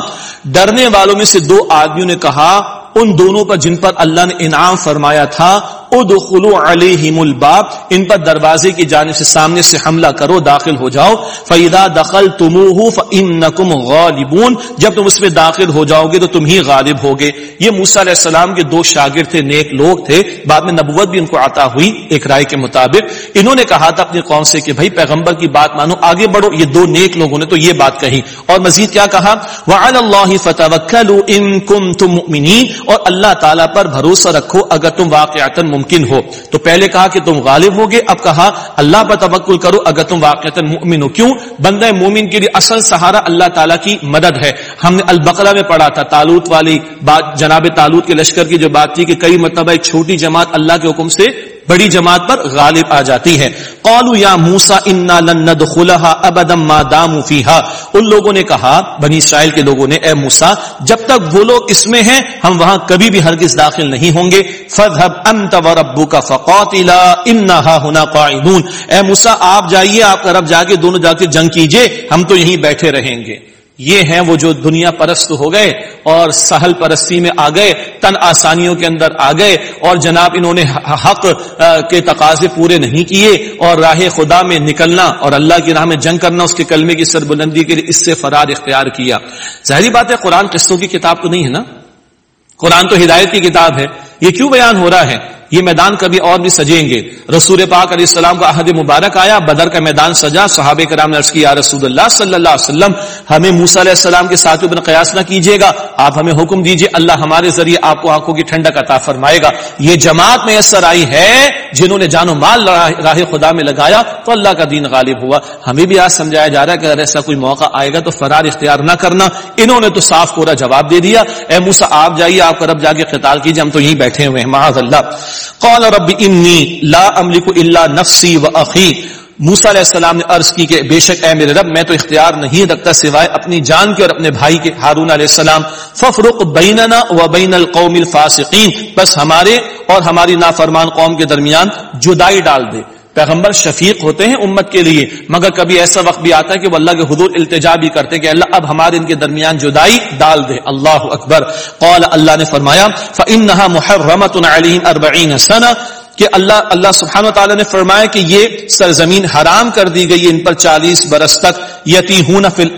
ڈرنے والوں میں سے دو آدمیوں نے کہا، ان دونوں پر جن پر اللہ نے انعام فرمایا تھا ادخلوا علیہم الباب، ان پر دروازے کی جانب سے سامنے سے حملہ کرو، داخل ہو جاؤ۔ فیدا دخل تموہ فانکم غالبون۔ جب تم اس میں داخل ہو جاؤ گے تو تم ہی غالب ہوگے۔ یہ موسی علیہ السلام کے دو شاگرد تھے، نیک لوگ تھے۔ بعد میں نبوت بھی ان کو عطا ہوئی ایک رائے کے مطابق۔ انہوں نے کہا تھا اپنی قوم سے کہ بھائی، پیغمبر کی بات مانو، آگے بڑھو۔ یہ دو نیک لوگوں نے تو یہ بات کہی۔ اور مزید کیا کہا؟ وعلی اللہ فتوکلوا ان کنتم مؤمنین اور اللہ تعالیٰ پر بھروسہ رکھو، اگر تم واقعات ممکن ہو۔ تو پہلے کہا کہ تم غالب ہوگے، اب کہا، اللہ پر توکل کرو، اگر تم واقع مؤمن ہو۔ کیوں؟ بندہ مومن کے لیے اصل سہارا اللہ تعالیٰ کی مدد ہے۔ ہم نے البقرہ میں پڑھا تھا تالوت والی بات، جناب تالوت کے لشکر کی جو بات تھی کہ کئی مرتبہ ایک چھوٹی جماعت اللہ کے حکم سے بڑی جماعت پر غالب آ جاتی ہے قالوا یا موسا انا لن ندخلها ابدا ما داموا فيها۔ ان لوگوں نے کہا، بنی اسرائیل کے لوگوں نے، اے موسا جب تک وہ لوگ اس میں ہیں، ہم وہاں کبھی بھی ہرگز داخل نہیں ہوں گے۔ فذهب انت وربك فقاتلا انها هنا قاعدون۔ اے موسا آپ جائیے، آپ کا رب جا کے دونوں جا کے جنگ کیجیے ہم تو یہیں بیٹھے رہیں گے۔ یہ ہیں وہ جو دنیا پرست ہو گئے اور سہل پرستی میں آ گئے، تن آسانیوں کے اندر آ گئے اور جناب انہوں نے حق کے تقاضے پورے نہیں کیے اور راہ خدا میں نکلنا اور اللہ کی راہ میں جنگ کرنا، اس کے کلمے کی سربلندی کے لیے اس سے فرار اختیار کیا۔ ظاہری بات ہے، قرآن قسطوں کی کتاب تو نہیں ہے نا؟ قرآن تو ہدایت کی کتاب ہے۔ یہ کیوں بیان ہو رہا ہے؟ یہ میدان کبھی اور بھی سجیں گے۔ رسول پاک علیہ السلام کا عہد مبارک آیا، بدر کا میدان سجا۔ صحابہ کرام نے عرض کیا رسول اللہ صلی اللہ علیہ وسلم، ہمیں موسیٰ علیہ السلام کے ساتھ ابن قیاس نہ کیجیے گا۔ آپ ہمیں حکم دیجیے، اللہ ہمارے ذریعے آپ کو آنکھوں کی ٹھنڈک عطا فرمائے گا۔ یہ جماعت میں اثر آئی ہے، جنہوں نے جان و مال راہ خدا میں لگایا، تو اللہ کا دین غالب ہوا۔ ہمیں بھی آج سمجھایا جا رہا ہے کہ اگر ایسا کوئی موقع آئے گا تو فرار اختیار نہ کرنا۔ انہوں نے تو صاف پورا جواب دے دیا۔ اے موسا آپ جائیے، آپ کا رب جا کے قتال کیجیے، ہم تو یہیں بیٹھے ہوئے ہیں، معاذ اللہ۔ قال رب انی لا املک الا نفسی و اخی۔ موسا علیہ السلام نے عرض کی کہ بے شک اے میرے رب، میں تو اختیار نہیں رکھتا سوائے اپنی جان کے اور اپنے بھائی کے، ہارون علیہ السلام۔ ففرق بیننا و بین القوم الفاسقین۔ بس ہمارے اور ہماری نافرمان قوم کے درمیان جدائی ڈال دے۔ پیغمبر شفیق ہوتے ہیں امت کے لیے۔ مگر کبھی ایسا وقت بھی آتا ہے کہ وہ اللہ کے حضور التجا بھی کرتے کہ اللہ اب ہمارے ان کے درمیان جدائی ڈال دے۔ اللہ اکبر۔ قول اللہ نے فرمایا، فَإِنَّهَا مُحَرَّمَةٌ عَلِهِمْ أَرْبَعِينَ سَنَةً۔ کہ اللہ اللہ سبحانہ تعالیٰ نے فرمایا کہ یہ سرزمین حرام کر دی گئی ان پر چالیس برس تک۔ یتی ہوں فل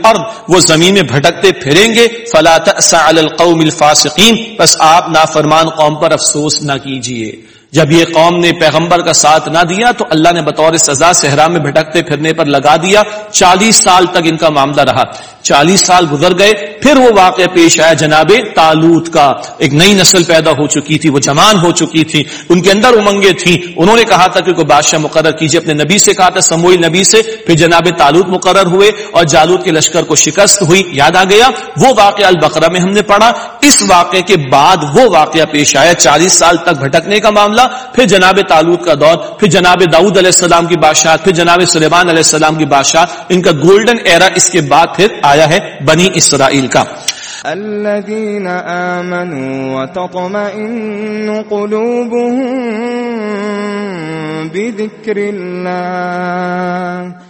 وہ زمین میں بھٹکتے پھریں گے۔ فلا القوم الفاسقین بس آپ نافرمان قوم پر افسوس نہ کیجیے جب یہ قوم نے پیغمبر کا ساتھ نہ دیا تو اللہ نے بطور سزا صحرا میں بھٹکتے پھرنے پر لگا دیا۔ چالیس سال تک ان کا معاملہ رہا۔ چالیس سال گزر گئے، پھر وہ واقعہ پیش آیا جناب تالوت کا۔ ایک نئی نسل پیدا ہو چکی تھی، وہ جمان ہو چکی تھی۔ ان کے اندر امنگیں تھیں۔ انہوں نے کہا تھا کہ کوئی بادشاہ مقرر کیجیے۔ اپنے نبی سے کہا تھا سموئی نبی سے۔ پھر جناب تالوت مقرر ہوئے اور جالوت کے لشکر کو شکست ہوئی۔ یاد آ گیا؟ وہ واقعہ البقرہ میں ہم نے پڑھا۔ اس واقعے کے بعد وہ واقعہ پیش آیا۔ چالیس سال تک بھٹکنے کا معاملہ پھر جناب تعلق کا دور، پھر جناب داؤد علیہ السلام کی بادشاہ، پھر جناب سلیمان علیہ السلام کی بادشاہ، ان کا گولڈن ایرا اس کے بعد پھر آیا ہے بنی اسرائیل کا۔ الذين آمنوا وتطمئن قلوبهم بذكر الله.